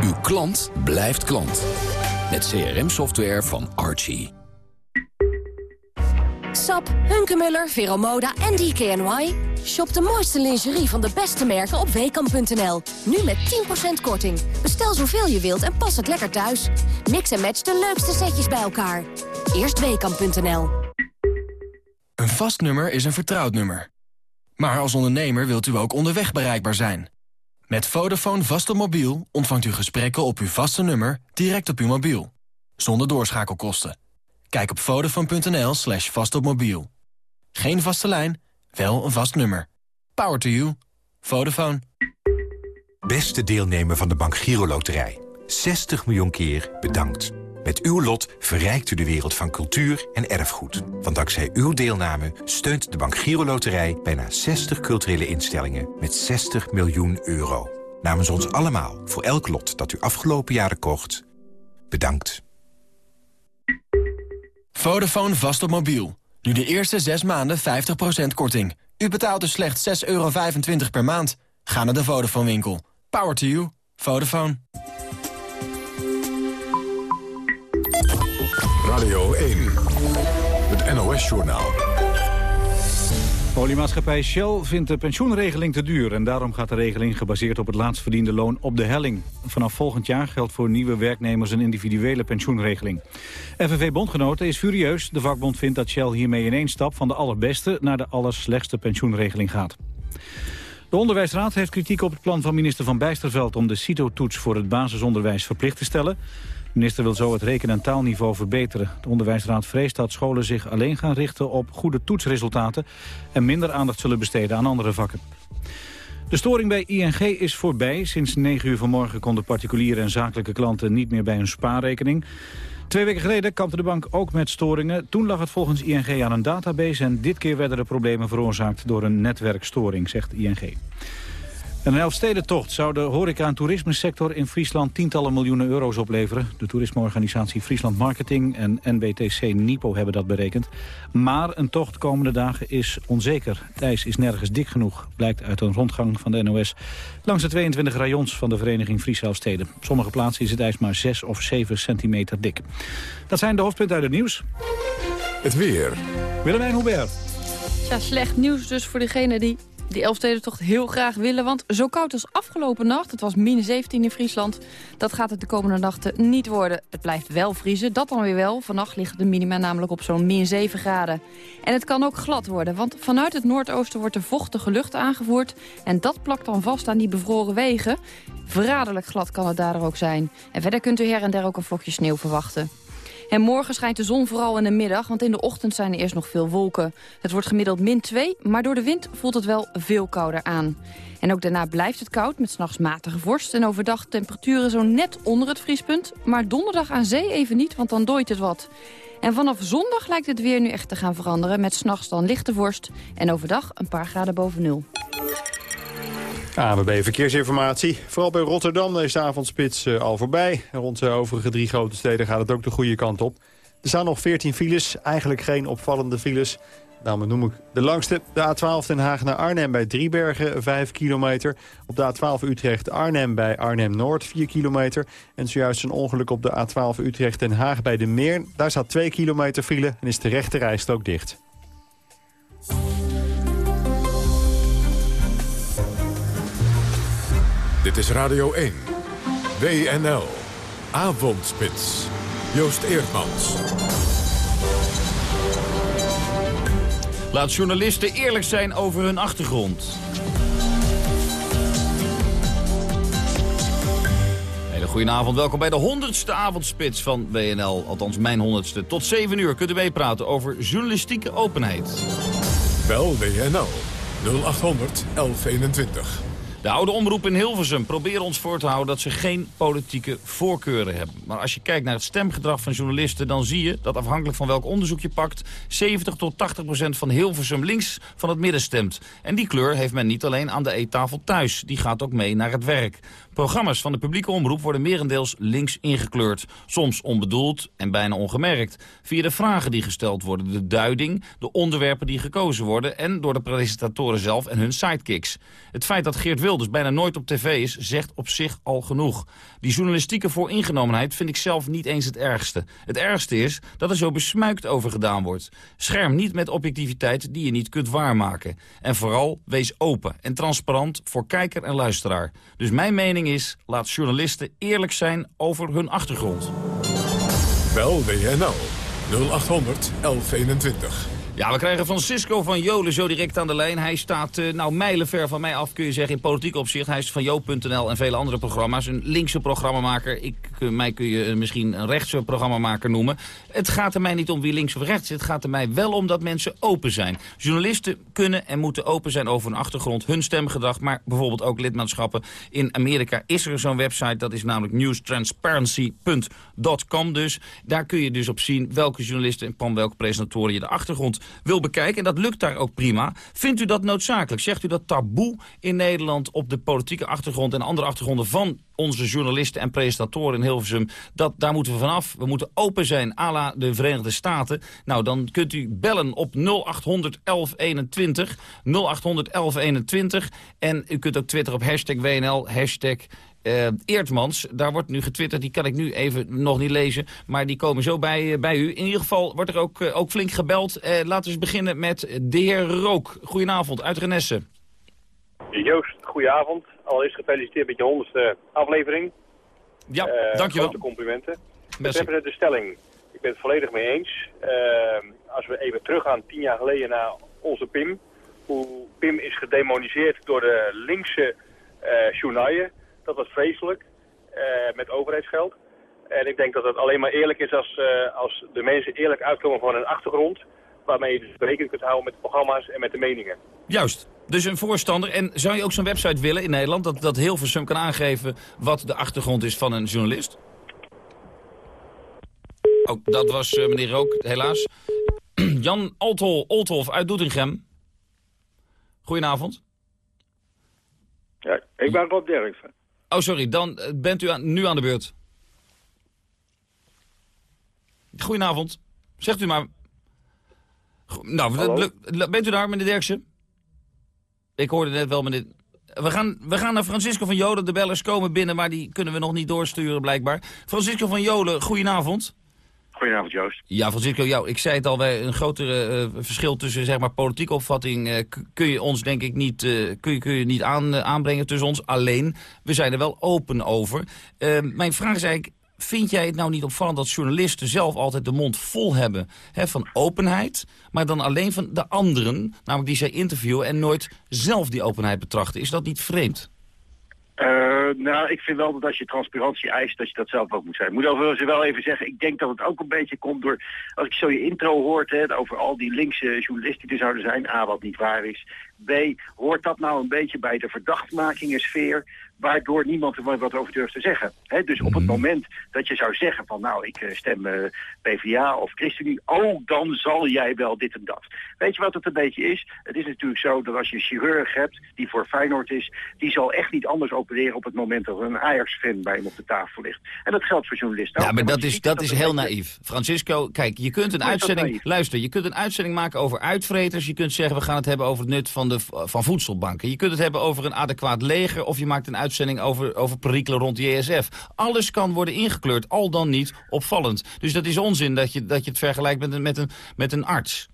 Uw klant blijft klant. Met CRM-software van Archie. Sap, Hunkemuller, Veromoda en DKNY. Shop de mooiste lingerie van de beste merken op weekamp.nl. Nu met 10% korting. Bestel zoveel je wilt en pas het lekker thuis. Mix en match de leukste setjes bij elkaar. Eerst weekamp.nl. Een vast nummer is een vertrouwd nummer. Maar als ondernemer wilt u ook onderweg bereikbaar zijn. Met Vodafone vast op mobiel ontvangt u gesprekken op uw vaste nummer direct op uw mobiel. Zonder doorschakelkosten. Kijk op vodafone.nl slash vastopmobiel. Geen vaste lijn, wel een vast nummer. Power to you. Vodafone. Beste deelnemer van de Bank Giro Loterij. 60 miljoen keer bedankt. Met uw lot verrijkt u de wereld van cultuur en erfgoed. Want dankzij uw deelname steunt de Bank Giro Loterij... bijna 60 culturele instellingen met 60 miljoen euro. Namens ons allemaal, voor elk lot dat u afgelopen jaren kocht... bedankt. Vodafone vast op mobiel. Nu de eerste 6 maanden 50% korting. U betaalt dus slechts 6,25 euro per maand. Ga naar de Vodafone winkel. Power to you. Vodafone. Radio 1. Het NOS-journaal. Oliemaatschappij Shell vindt de pensioenregeling te duur... en daarom gaat de regeling gebaseerd op het laatst verdiende loon op de helling. Vanaf volgend jaar geldt voor nieuwe werknemers een individuele pensioenregeling. FNV-bondgenoten is furieus. De vakbond vindt dat Shell hiermee in één stap van de allerbeste... naar de allerslechtste pensioenregeling gaat. De Onderwijsraad heeft kritiek op het plan van minister Van Bijsterveld... om de CITO-toets voor het basisonderwijs verplicht te stellen... Minister wil zo het reken- en taalniveau verbeteren. De onderwijsraad vreest dat scholen zich alleen gaan richten op goede toetsresultaten... en minder aandacht zullen besteden aan andere vakken. De storing bij ING is voorbij. Sinds 9 uur vanmorgen konden particuliere en zakelijke klanten niet meer bij hun spaarrekening. Twee weken geleden kampte de bank ook met storingen. Toen lag het volgens ING aan een database en dit keer werden de problemen veroorzaakt door een netwerkstoring, zegt ING. Een Elfstedentocht zou de horeca- en toerismesector in Friesland tientallen miljoenen euro's opleveren. De toerismeorganisatie Friesland Marketing en NBTC Nipo hebben dat berekend. Maar een tocht komende dagen is onzeker. Het ijs is nergens dik genoeg, blijkt uit een rondgang van de NOS. Langs de 22 rayons van de vereniging Friese Elfsteden. Op sommige plaatsen is het ijs maar 6 of 7 centimeter dik. Dat zijn de hoofdpunten uit het nieuws. Het weer. Willemijn Hubert. Ja, slecht nieuws dus voor degene die die Elfstedentocht heel graag willen. Want zo koud als afgelopen nacht, het was min 17 in Friesland... dat gaat het de komende nachten niet worden. Het blijft wel vriezen, dat dan weer wel. Vannacht liggen de minima namelijk op zo'n min 7 graden. En het kan ook glad worden, want vanuit het noordoosten wordt er vochtige lucht aangevoerd... en dat plakt dan vast aan die bevroren wegen. Verraderlijk glad kan het daar ook zijn. En verder kunt u her en der ook een vlokje sneeuw verwachten. En morgen schijnt de zon vooral in de middag, want in de ochtend zijn er eerst nog veel wolken. Het wordt gemiddeld min 2, maar door de wind voelt het wel veel kouder aan. En ook daarna blijft het koud, met s'nachts matige vorst. En overdag temperaturen zo net onder het vriespunt. Maar donderdag aan zee even niet, want dan dooit het wat. En vanaf zondag lijkt het weer nu echt te gaan veranderen... met s'nachts dan lichte vorst en overdag een paar graden boven nul. ABB Verkeersinformatie. Vooral bij Rotterdam is de avondspits uh, al voorbij. Rond de overige drie grote steden gaat het ook de goede kant op. Er staan nog 14 files, eigenlijk geen opvallende files. Daarom noem ik de langste. De A12 Den Haag naar Arnhem bij Driebergen, 5 kilometer. Op de A12 Utrecht Arnhem bij Arnhem-Noord, 4 kilometer. En zojuist een ongeluk op de A12 Utrecht Den Haag bij de Meer. Daar staat 2 kilometer file en is de rechte rijstrook dicht. Dit is Radio 1. WNL. Avondspits. Joost Eerdmans. Laat journalisten eerlijk zijn over hun achtergrond. Hele goedenavond, welkom bij de 100ste avondspits van WNL. Althans, mijn 100ste. Tot 7 uur kunt u meepraten over journalistieke openheid. Bel WNL 0800 1121. De oude omroep in Hilversum proberen ons voor te houden dat ze geen politieke voorkeuren hebben. Maar als je kijkt naar het stemgedrag van journalisten... dan zie je dat afhankelijk van welk onderzoek je pakt... 70 tot 80 procent van Hilversum links van het midden stemt. En die kleur heeft men niet alleen aan de eettafel thuis. Die gaat ook mee naar het werk. Programma's van de publieke omroep worden merendeels links ingekleurd. Soms onbedoeld en bijna ongemerkt. Via de vragen die gesteld worden, de duiding, de onderwerpen die gekozen worden... en door de presentatoren zelf en hun sidekicks. Het feit dat Geert Wilders bijna nooit op tv is, zegt op zich al genoeg. Die journalistieke vooringenomenheid vind ik zelf niet eens het ergste. Het ergste is dat er zo besmuikt over gedaan wordt. Scherm niet met objectiviteit die je niet kunt waarmaken. En vooral, wees open en transparant voor kijker en luisteraar. Dus mijn mening is, laat journalisten eerlijk zijn over hun achtergrond. Bel WNL 0800 1121. Ja, we krijgen Francisco van Jolen zo direct aan de lijn. Hij staat uh, nou mijlenver van mij af, kun je zeggen, in politiek opzicht. Hij is van Joop.nl en vele andere programma's. Een linkse programmamaker. Ik, uh, mij kun je uh, misschien een rechtse programmamaker noemen. Het gaat er mij niet om wie links of rechts. Het gaat er mij wel om dat mensen open zijn. Journalisten kunnen en moeten open zijn over hun achtergrond, hun stemgedrag, maar bijvoorbeeld ook lidmaatschappen. In Amerika is er zo'n website, dat is namelijk newstransparency.com dus. Daar kun je dus op zien welke journalisten en van welke presentatoren je de achtergrond wil bekijken. En dat lukt daar ook prima. Vindt u dat noodzakelijk? Zegt u dat taboe in Nederland op de politieke achtergrond... en andere achtergronden van onze journalisten en presentatoren in Hilversum... dat daar moeten we vanaf. We moeten open zijn à la de Verenigde Staten. Nou, dan kunt u bellen op 0800 1121. 0800 1121. En u kunt ook twitteren op hashtag WNL, uh, Eertmans, daar wordt nu getwitterd, die kan ik nu even nog niet lezen, maar die komen zo bij, uh, bij u. In ieder geval wordt er ook, uh, ook flink gebeld. laten we eens beginnen met de heer Rook. Goedenavond, uit Renesse. Joost, goedenavond. Allereerst gefeliciteerd met je honderdste aflevering. Ja, dankjewel. Grote complimenten. Hebben de stelling. Ik ben het volledig mee eens. als we even teruggaan, tien jaar geleden naar onze Pim. Hoe Pim is gedemoniseerd door de linkse journaaien dat was vreselijk, uh, met overheidsgeld. En ik denk dat het alleen maar eerlijk is als, uh, als de mensen eerlijk uitkomen van hun achtergrond. Waarmee je dus rekening kunt houden met de programma's en met de meningen. Juist. Dus een voorstander. En zou je ook zo'n website willen in Nederland... dat, dat Hilversum kan aangeven wat de achtergrond is van een journalist? Ook oh, dat was uh, meneer Rook, helaas. (clears throat) Jan Altol, Olthof uit Doetinchem. Goedenavond. Ja, ik ben Rob Derksen. Oh, sorry. Dan bent u aan, nu aan de beurt. Goedenavond. Zegt u maar. Nou, bent u daar, meneer Derksen? Ik hoorde net wel, meneer... We gaan, we gaan naar Francisco van Jolen. De bellers komen binnen, maar die kunnen we nog niet doorsturen, blijkbaar. Francisco van Jolen, goedenavond. Goedenavond, Joost. Ja, Francisco, jou, ik zei het al, bij een grotere uh, verschil tussen zeg maar, politieke opvatting... Uh, kun je ons denk ik niet, uh, kun je, kun je niet aan, aanbrengen tussen ons alleen. We zijn er wel open over. mijn vraag is eigenlijk, vind jij het nou niet opvallend dat journalisten zelf altijd de mond vol hebben hè, van openheid... maar dan alleen van de anderen, namelijk die zij interviewen... en nooit zelf die openheid betrachten? Is dat niet vreemd? Uh, nou, ik vind wel dat als je transparantie eist, dat je dat zelf ook moet zijn. Ik moet overigens wel even zeggen, ik denk dat het ook een beetje komt door... als ik zo je intro hoort, hè, over al die linkse journalisten die er zouden zijn... A, wat niet waar is. B, hoort dat nou een beetje bij de verdachtmakingensfeer waardoor niemand er wat over durft te zeggen. He, dus op het Mhm. moment dat je zou zeggen van nou, ik eh, stem uh, PvdA of ChristenUnie, oh, dan zal jij wel dit en dat. Weet je wat het een beetje is? Het is natuurlijk zo dat als je een chirurg hebt die voor Feyenoord is, die zal echt niet anders opereren op het moment dat er een Ajax-fan bij hem op de tafel ligt. En dat geldt voor journalisten ook. Ja, maar dat is, dat is heel beetje- naïef. Francisco, kijk, je kunt een Hoe uitzending... Luister, je kunt een uitzending maken over uitvreters. Je kunt zeggen, we gaan het hebben over het nut van, de, van voedselbanken. Je kunt het hebben over een adequaat leger... of je maakt een uitzending over, over perikelen rond de ESF. Alles kan worden ingekleurd, al dan niet opvallend. Dus dat is onzin dat je, dat je het vergelijkt met een, met een, met een arts.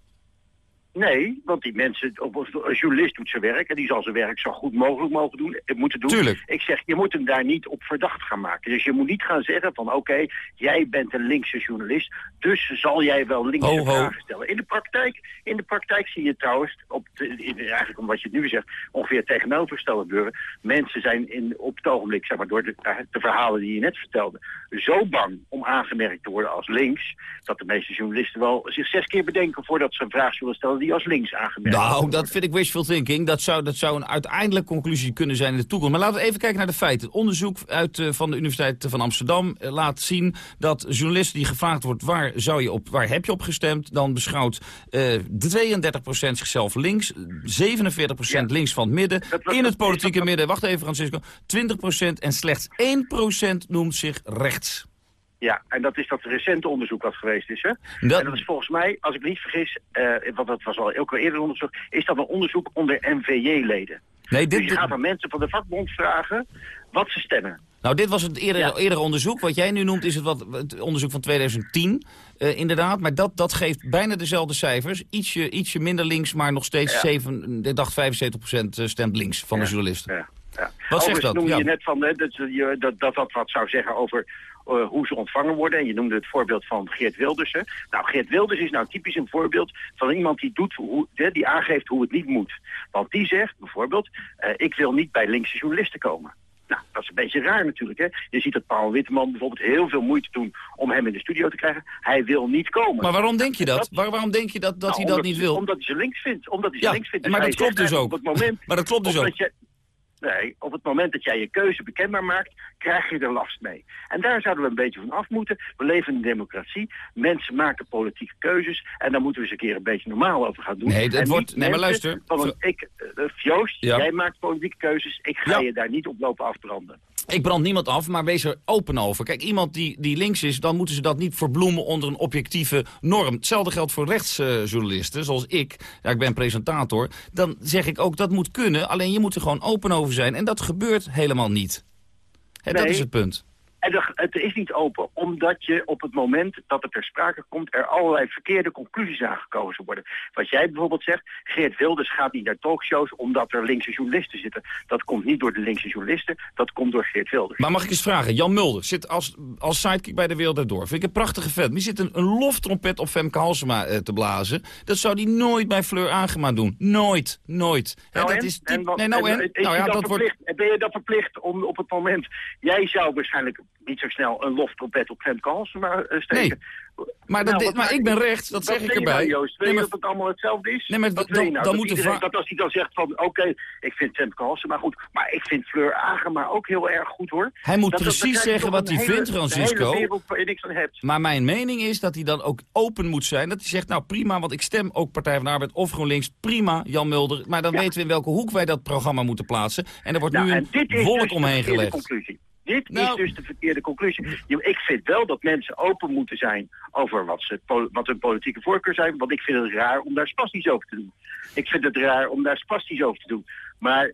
Nee, want die mensen, een journalist doet zijn werk en die zal zijn werk zo goed mogelijk mogen doen, eh, moeten doen. Tuurlijk. Ik zeg, je moet hem daar niet op verdacht gaan maken. Dus je moet niet gaan zeggen van oké, jij bent een linkse journalist, dus zal jij wel linkse Ho, ho. vragen stellen. In de praktijk, in de praktijk zie je trouwens, op de, in- eigenlijk om wat je nu zegt, ongeveer tegenovergestelde gebeuren. Mensen zijn in, op het ogenblik, zeg maar, door de, de verhalen die je net vertelde, zo bang om aangemerkt te worden als links, dat de meeste journalisten wel zich zes keer bedenken voordat ze een vraag zullen stellen die als links aangemerkt Nou, dat vind ik wishful thinking. Dat zou, dat zou een uiteindelijke conclusie kunnen zijn in de toekomst. Maar laten we even kijken naar de feiten. Het onderzoek uit, eh, van de Universiteit van Amsterdam eh, laat zien dat journalisten die gevraagd wordt waar, zou je op, waar heb je op gestemd, dan beschouwt eh 32% zichzelf links, 47% links van het midden, in het politieke midden, wacht even Francisco, 20% en slechts 1% noemt zich rechts. Ja, en dat is dat recente onderzoek wat geweest is. Hè? Dat- En dat is volgens mij, als ik me niet vergis, eh, want dat was al elke keer eerder onderzoek, is dat een onderzoek onder NVJ-leden. Nee, dit, Dus je gaat aan mensen van de vakbond vragen wat ze stemmen. Nou, dit was het eerder, eerder onderzoek. Wat jij nu noemt is het, wat, het onderzoek van 2010, eh, inderdaad. Maar dat, dat geeft bijna dezelfde cijfers. Ietsje, ietsje minder links, maar nog steeds Ja. 7, ik dacht 75% stemt links van de journalisten. Ja. Ja. Wat zegt dat? noemde Ja. je net van, hè, dat, dat, dat dat wat zou zeggen over eh, hoe ze ontvangen worden. En je noemde het voorbeeld van Geert Wilders. Hè. Nou, Geert Wilders is nou typisch een voorbeeld van iemand die, doet hoe, die aangeeft hoe het niet moet. Want die zegt bijvoorbeeld, eh, ik wil niet bij linkse journalisten komen. Nou, dat is een beetje raar natuurlijk. Hè? Je ziet dat Paul Witteman bijvoorbeeld heel veel moeite doen om hem in de studio te krijgen. Hij wil niet komen. Maar waarom denk je dat? Waar- waarom denk je dat, dat Nou, hij dat omdat- niet wil? Omdat hij ze links vindt. Omdat hij ze Ja, links vindt. maar hij dat klopt zegt dus ook. Maar dat klopt dus ook. Dat nee, op het moment dat jij je keuze bekendbaar maakt, krijg je er last mee. En daar zouden we een beetje van af moeten. We leven in een democratie. Mensen maken politieke keuzes. En daar moeten we eens een keer een beetje normaal over gaan doen. Nee, En niet wordt- nee, maar luister. Van ik, eh, Joost, Ja. jij maakt politieke keuzes. Ik ga Ja. je daar niet op lopen afbranden. Ik brand niemand af, maar wees er open over. Kijk, iemand die, die links is, dan moeten ze dat niet verbloemen onder een objectieve norm. Hetzelfde geldt voor rechtsjournalisten, zoals ik. Ja, ik ben presentator. Dan zeg ik ook, dat moet kunnen. Alleen je moet er gewoon open over zijn. En dat gebeurt helemaal niet. Hè, dat is het punt. En het is niet open, omdat je op het moment dat het ter sprake komt... er allerlei verkeerde conclusies aangekozen worden. Wat jij bijvoorbeeld zegt, Geert Wilders gaat niet naar talkshows... omdat er linkse journalisten zitten. Dat komt niet door de linkse journalisten, dat komt door Geert Wilders. Maar mag ik eens vragen, Jan Mulder zit als, als sidekick bij de Wereld Erdoor. Vind ik een prachtige vent. Die zit een, een loftrompet op Femke Halsema eh, te blazen. Dat zou die nooit bij Fleur Agema doen. Nooit, nooit. Nou, dat en? is En diep- wat- nee, nou en? is Nou je ja, dat dat wordt... verplicht, Ben je dat verplicht om op het moment... Jij zou waarschijnlijk niet zo snel een loftrompet op Femke Halsema eh, steken. Maar, dat, Nou, dit- maar ik ben rechts, dat zeg ik erbij. nou, Joost? Nee, je maar- dat het allemaal hetzelfde is? Nee, maar dan- nou? dan dat, moet de iedereen- dat als hij dan zegt van, oké, ik vind Femke Halsema goed, maar ik vind Fleur Agema ook heel erg goed, hoor. Hij moet Dat- precies zeggen wat hij hele- vindt, Francisco. Een hele wereld waar je niks aan hebt. Maar mijn mening is dat hij dan ook open moet zijn. Dat hij zegt, nou prima, want ik stem ook Partij van de Arbeid of GroenLinks. Prima, Jan Mulder. Maar dan weten we in welke hoek wij dat programma moeten plaatsen. En er wordt Nou, nu en een wolk dus omheen gelegd. conclusie. Dit Nou- is dus de verkeerde conclusie. Ik vind wel dat mensen open moeten zijn over wat, ze, wat hun politieke voorkeur zijn. Want ik vind het raar om daar spastisch over te doen. Ik vind het raar om daar spastisch over te doen. Maar...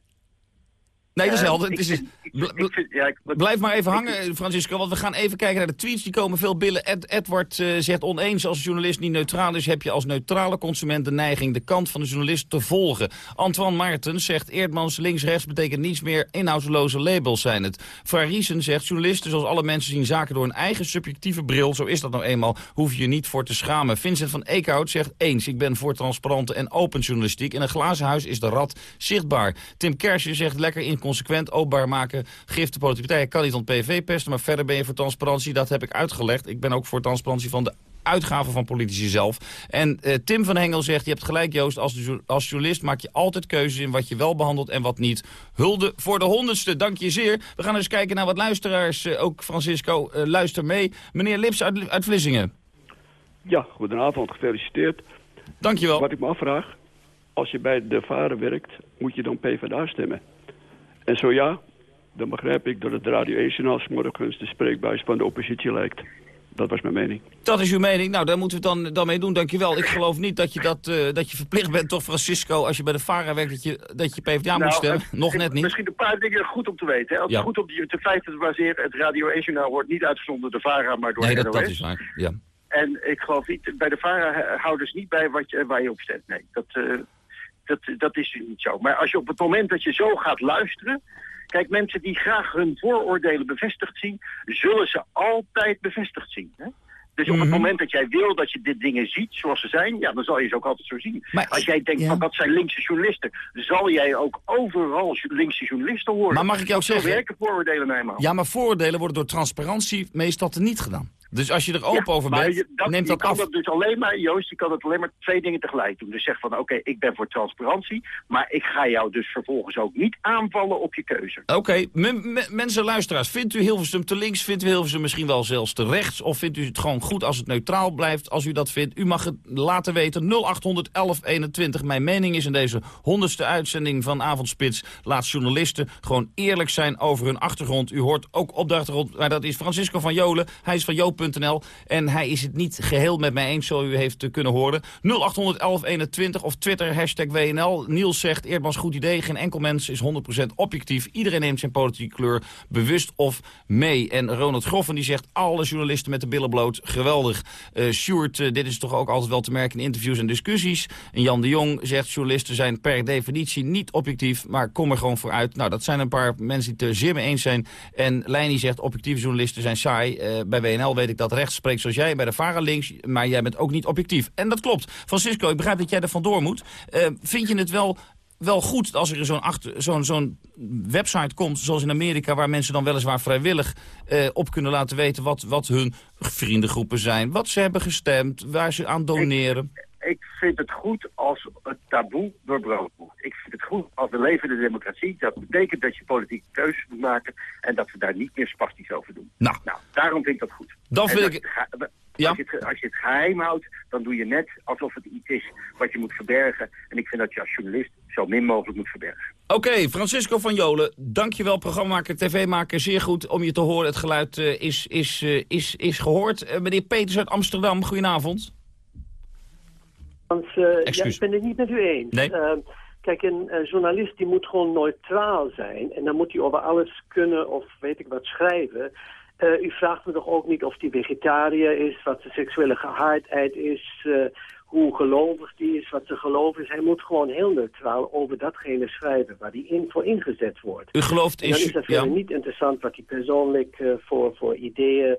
Nee, dat is eh, helder. ik Het is, vind- ik vind- ja, ik- Blijf maar even hangen, Francisco, want we gaan even kijken naar de tweets. Die komen veel binnen. Ed, Edward eh, zegt oneens, als een journalist niet neutraal is... heb je als neutrale consument de neiging de kant van de journalist te volgen. Antoine Maartens zegt, Eerdmans links-rechts betekent niets meer... inhoudsloze labels zijn het. Farisen zegt, journalisten zoals alle mensen zien zaken... door een eigen subjectieve bril. Zo is dat nou eenmaal, hoef je je niet voor te schamen. Vincent van Eekhout zegt, eens, ik ben voor transparante en open journalistiek. In een glazen huis is de rat zichtbaar. Tim Kersje zegt, lekker inconsequent, openbaar maken... Gift de politieke partij kan niet ont PV pesten, maar verder ben je voor transparantie. Dat heb ik uitgelegd. Ik ben ook voor transparantie van de uitgaven van politici zelf. En eh, Tim van Hengel zegt, je hebt gelijk Joost, als, als journalist maak je altijd keuzes in wat je wel behandelt en wat niet. Hulde voor de honderdste, dank je zeer. We gaan eens kijken naar wat luisteraars, eh, ook Francisco, eh, luister mee. Meneer Lips uit, uit Vlissingen. Ja, goedenavond, gefeliciteerd. Dankjewel. Wat ik me afvraag, als je bij de varen werkt, moet je dan PvdA stemmen? En zo ja, dan begrijp ik dat het Radio 1-journaal 's morgens de spreekbuis van de oppositie lijkt. Dat was mijn mening. Dat is uw mening. Nou, daar moeten we het dan, dan mee doen. Dankjewel. Ik geloof niet dat je, dat, eh, dat je verplicht bent, toch Francisco, als je bij de VARA werkt, dat je, dat je PvdA moet Nou, stemmen. eh, Nog net niet. Misschien een paar dingen goed om te weten. Hè? Als Ja. het goed op die, de feiten te baseren, het Radio 1-journaal wordt niet uitgezonden door de VARA, maar door Nee, NOS. dat, dat is waar. Ja. En ik geloof niet, bij de VARA houden ze niet bij wat je, waar je op stemt. Nee, dat, uh, dat, dat is dus niet zo. Maar als je op het moment dat je zo gaat luisteren... Kijk, mensen die graag hun vooroordelen bevestigd zien... zullen ze altijd bevestigd zien. Hè? Dus op het Mhm. moment dat jij wil dat je dit dingen ziet zoals ze zijn, ja, dan zal je ze ook altijd zo zien. Maar- Als jij denkt ja. van dat zijn linkse journalisten, zal jij ook overal linkse journalisten horen. Maar mag ik jou zeggen- werken vooroordelen eenmaal. Ja, maar vooroordelen worden door transparantie meestal niet gedaan. Dus als je er open Ja, over bent, je, dat, neemt je dat kan af. dat dus alleen maar, Joost, je kan het alleen maar twee dingen tegelijk doen. Dus zeg van, oké, ik ben voor transparantie, maar ik ga jou dus vervolgens ook niet aanvallen op je keuze. Oké, me- me- mensen, luisteraars, vindt u Hilversum te links, vindt u Hilversum misschien wel zelfs te rechts... of vindt u het gewoon goed als het neutraal blijft, als u dat vindt? U mag het laten weten, 0800 1121. Mijn mening is in deze honderdste uitzending van Avondspits... laat journalisten gewoon eerlijk zijn over hun achtergrond. U hoort ook op de achtergrond, maar dat is Francisco van Jolen. Hij is van en hij is het niet geheel met mij eens, zoals u heeft kunnen horen. 0800 1121 of Twitter, hashtag WNL. Niels zegt, Eerdmans goed idee, geen enkel mens is 100% objectief. Iedereen neemt zijn politieke kleur bewust of mee. En Ronald Groffen die zegt, alle journalisten met de billen bloot, geweldig. Eh Sjoerd, eh, dit is toch ook altijd wel te merken in interviews en discussies. En Jan de Jong zegt, journalisten zijn per definitie niet objectief, maar kom er gewoon vooruit. Nou, dat zijn een paar mensen die het er zeer mee eens zijn. En Leini zegt, objectieve journalisten zijn saai. Eh, bij WNL weet ik dat rechts spreekt zoals jij, bij de VARA links, maar jij bent ook niet objectief. En dat klopt. Francisco, ik begrijp dat jij er vandoor moet. Eh, vind je het wel wel goed als er zo'n zo'n zo'n website komt, zoals in Amerika... waar mensen dan weliswaar vrijwillig eh, op kunnen laten weten... Wat, wat hun vriendengroepen zijn, wat ze hebben gestemd, waar ze aan doneren. Ik vind het goed als het taboe doorbroken wordt. Ik vind het goed als we leven in de democratie. Dat betekent dat je politieke keuzes moet maken en dat we daar niet meer spastisch over doen. Nou, daarom vind ik dat goed. Dan vind als ik- je het ge- Ja. Als, je het, als je het geheim houdt, dan doe je net alsof het iets is wat je moet verbergen. En ik vind dat je als journalist zo min mogelijk moet verbergen. Oké, Francisco van Jolen, dankjewel programmamaker, tv-maker. Zeer goed om je te horen. Het geluid eh, is, is, eh, is, is gehoord. Eh, meneer Peters uit Amsterdam, goedenavond. Want, ja, Excuus. ik ben het niet met u eens. Nee. Eh, kijk, een journalist die moet gewoon neutraal zijn. En dan moet hij over alles kunnen of weet ik wat schrijven. Eh, u vraagt me toch ook niet of hij vegetariër is, wat zijn seksuele geaardheid is... hoe gelovig die is, wat zijn geloof is. Hij moet gewoon heel neutraal over datgene schrijven waar hij in, voor ingezet wordt. U gelooft En dan is het ja. niet interessant wat hij persoonlijk voor, voor ideeën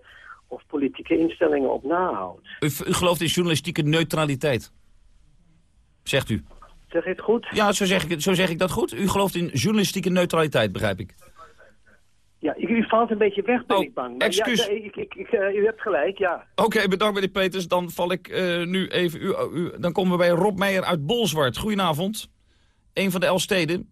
of politieke instellingen op nahoudt. U, u gelooft in journalistieke neutraliteit. Zegt u. Zeg je het goed? Ja, zo zeg, ik, zo zeg ik dat goed. U gelooft in journalistieke neutraliteit, begrijp ik. Ja, u, u valt een beetje weg, ben Oh, ik bang. Maar excuus. Ja, ik, ik, ik, eh, u hebt gelijk, ja. Oké, bedankt meneer Peters. Dan val ik eh, nu even... U, u, dan komen we bij Rob Meijer uit Bolzwart. Goedenavond. Een van de elf steden.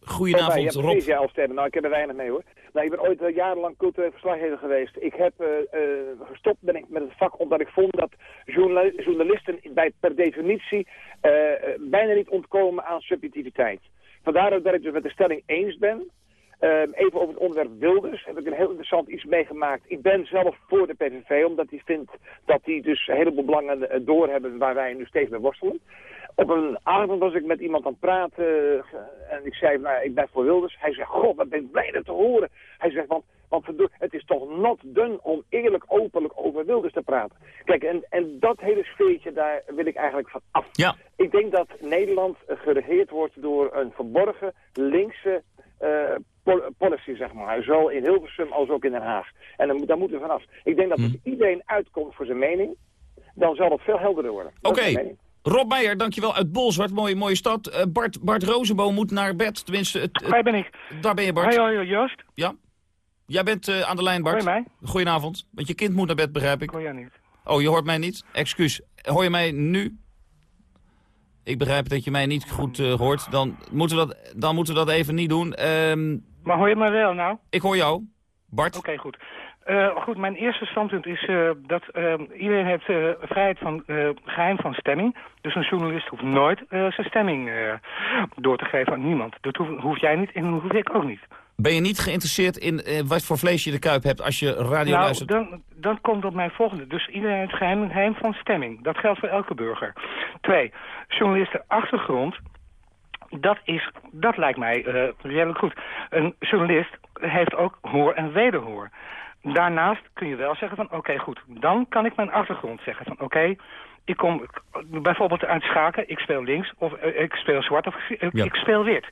Goedenavond, ja, Rob. precies, ja, Elfsteden. Nou, ik heb er weinig mee hoor. Nou, ik ben ooit jarenlang cultureel verslaggever geweest. Ik heb eh, eh, gestopt ben ik met het vak omdat ik vond dat journal- journalisten bij, per definitie eh, bijna niet ontkomen aan subjectiviteit. Vandaar dat ik dus met de stelling eens ben. Ehm, even over het onderwerp Wilders heb ik een heel interessant iets meegemaakt. Ik ben zelf voor de PVV, omdat hij vindt dat die dus een heleboel belangen eh, doorhebben waar wij nu steeds mee worstelen. Op een avond was ik met iemand aan het praten eh, en ik zei, nou, ik ben voor Wilders. Hij zegt, god, wat ben ik blij dat te horen. Hij zegt, want, want het is toch not done om eerlijk, openlijk over Wilders te praten. Kijk, en, en dat hele sfeertje, daar wil ik eigenlijk van af. Ja. Ik denk dat Nederland geregeerd wordt door een verborgen, linkse policy, zeg maar. Zowel in Hilversum als ook in Den Haag. En dan daar moeten we vanaf. Ik denk dat als iedereen uitkomt voor zijn mening, dan zal het veel helderder worden. Dat Oké. Rob Meijer, dankjewel uit Bolzwart. Mooie, mooie stad. Eh, Bart, Bart Rozenboom moet naar bed. Tenminste, het, het- Daar ben ik. Daar ben je, Bart. Hoi, hoi, Joost. Ja? Jij bent eh, aan de lijn, Bart. Hoor je mij? Goedenavond. Want je kind moet naar bed, begrijp ik. Ik hoor jou niet. Oh, je hoort mij niet? Excuus. Hoor je mij nu? Ik begrijp dat je mij niet goed eh, hoort. Dan moeten, we dat, dan moeten we dat even niet doen. Ehm, Maar hoor je me wel nou? ik hoor jou. Bart? Oké, goed. Eh, goed, mijn eerste standpunt is eh, dat eh, iedereen heeft vrijheid van eh, geheim van stemming. Dus een journalist hoeft nooit zijn stemming door te geven aan niemand. Dat hoef, hoef jij niet en dat hoef ik ook niet. Ben je niet geïnteresseerd in eh, wat voor vlees je de kuip hebt als je radio nou, luistert? dan, dan komt op mijn volgende. Dus iedereen heeft geheim, geheim van stemming. Dat geldt voor elke burger. Twee, journalisten achtergrond. Dat, is, dat lijkt mij eh, redelijk goed. Een journalist heeft ook hoor en wederhoor. daarnaast kun je wel zeggen van, oké, goed, dan kan ik mijn achtergrond zeggen van, oké, ik kom bijvoorbeeld uit schaken, ik speel links, of eh, ik speel zwart, of ik speel wit.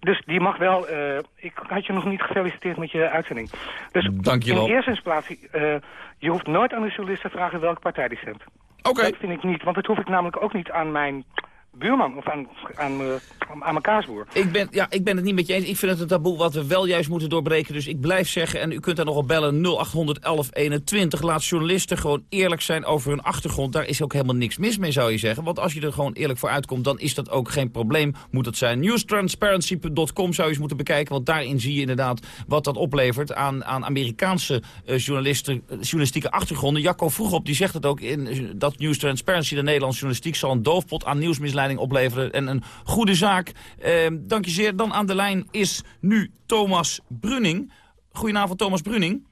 Dus die mag wel... eh, ik had je nog niet gefeliciteerd met je uitzending. Dus Dankjewel. in eerste instantie, eh, je hoeft nooit aan de journalist te vragen welke partij die stemt. Oké. Dat vind ik niet, want dat hoef ik namelijk ook niet aan mijn buurman of aan, aan, me- aan mijn kaasboer. Ik ben, ja, ik ben het niet met je eens. Ik vind het een taboe wat we wel juist moeten doorbreken. Dus ik blijf zeggen, en u kunt daar nog op bellen, 0800 1121. Laat journalisten gewoon eerlijk zijn over hun achtergrond. Daar is ook helemaal niks mis mee, zou je zeggen. Want als je er gewoon eerlijk voor uitkomt, dan is dat ook geen probleem. Moet het zijn. Newstransparency.com zou je eens moeten bekijken. Want daarin zie je inderdaad wat dat oplevert aan, aan Amerikaanse eh, journalisten, eh, journalistieke achtergronden. Jacco vroeg op, die zegt het ook, in, eh, dat News Transparency, de Nederlandse journalistiek, zal een doofpot aan nieuwsmisleiding opleveren. En een goede zaak. Eh, dank je zeer. Dan aan de lijn is nu Thomas Bruning. Goedenavond, Thomas Bruning.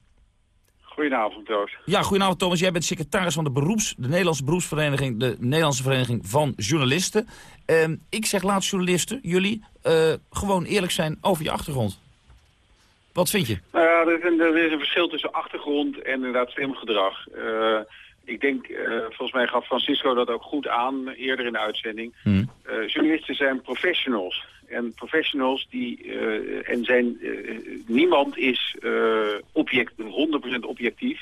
Goedenavond, Toos. Ja, goedenavond Thomas. Jij bent secretaris van de, beroeps, de Nederlandse beroepsvereniging, de Nederlandse Vereniging van Journalisten. Ehm, ik zeg laat journalisten, jullie, eh, gewoon eerlijk zijn over je achtergrond. Wat vind je? Nou ja, er is, een, er is een verschil tussen achtergrond en inderdaad stemgedrag. Eh, ik denk, eh, volgens mij gaf Francisco dat ook goed aan eerder in de uitzending. Hm. Eh, journalisten zijn professionals. En professionals die, eh, en zijn, niemand is object, 100% objectief.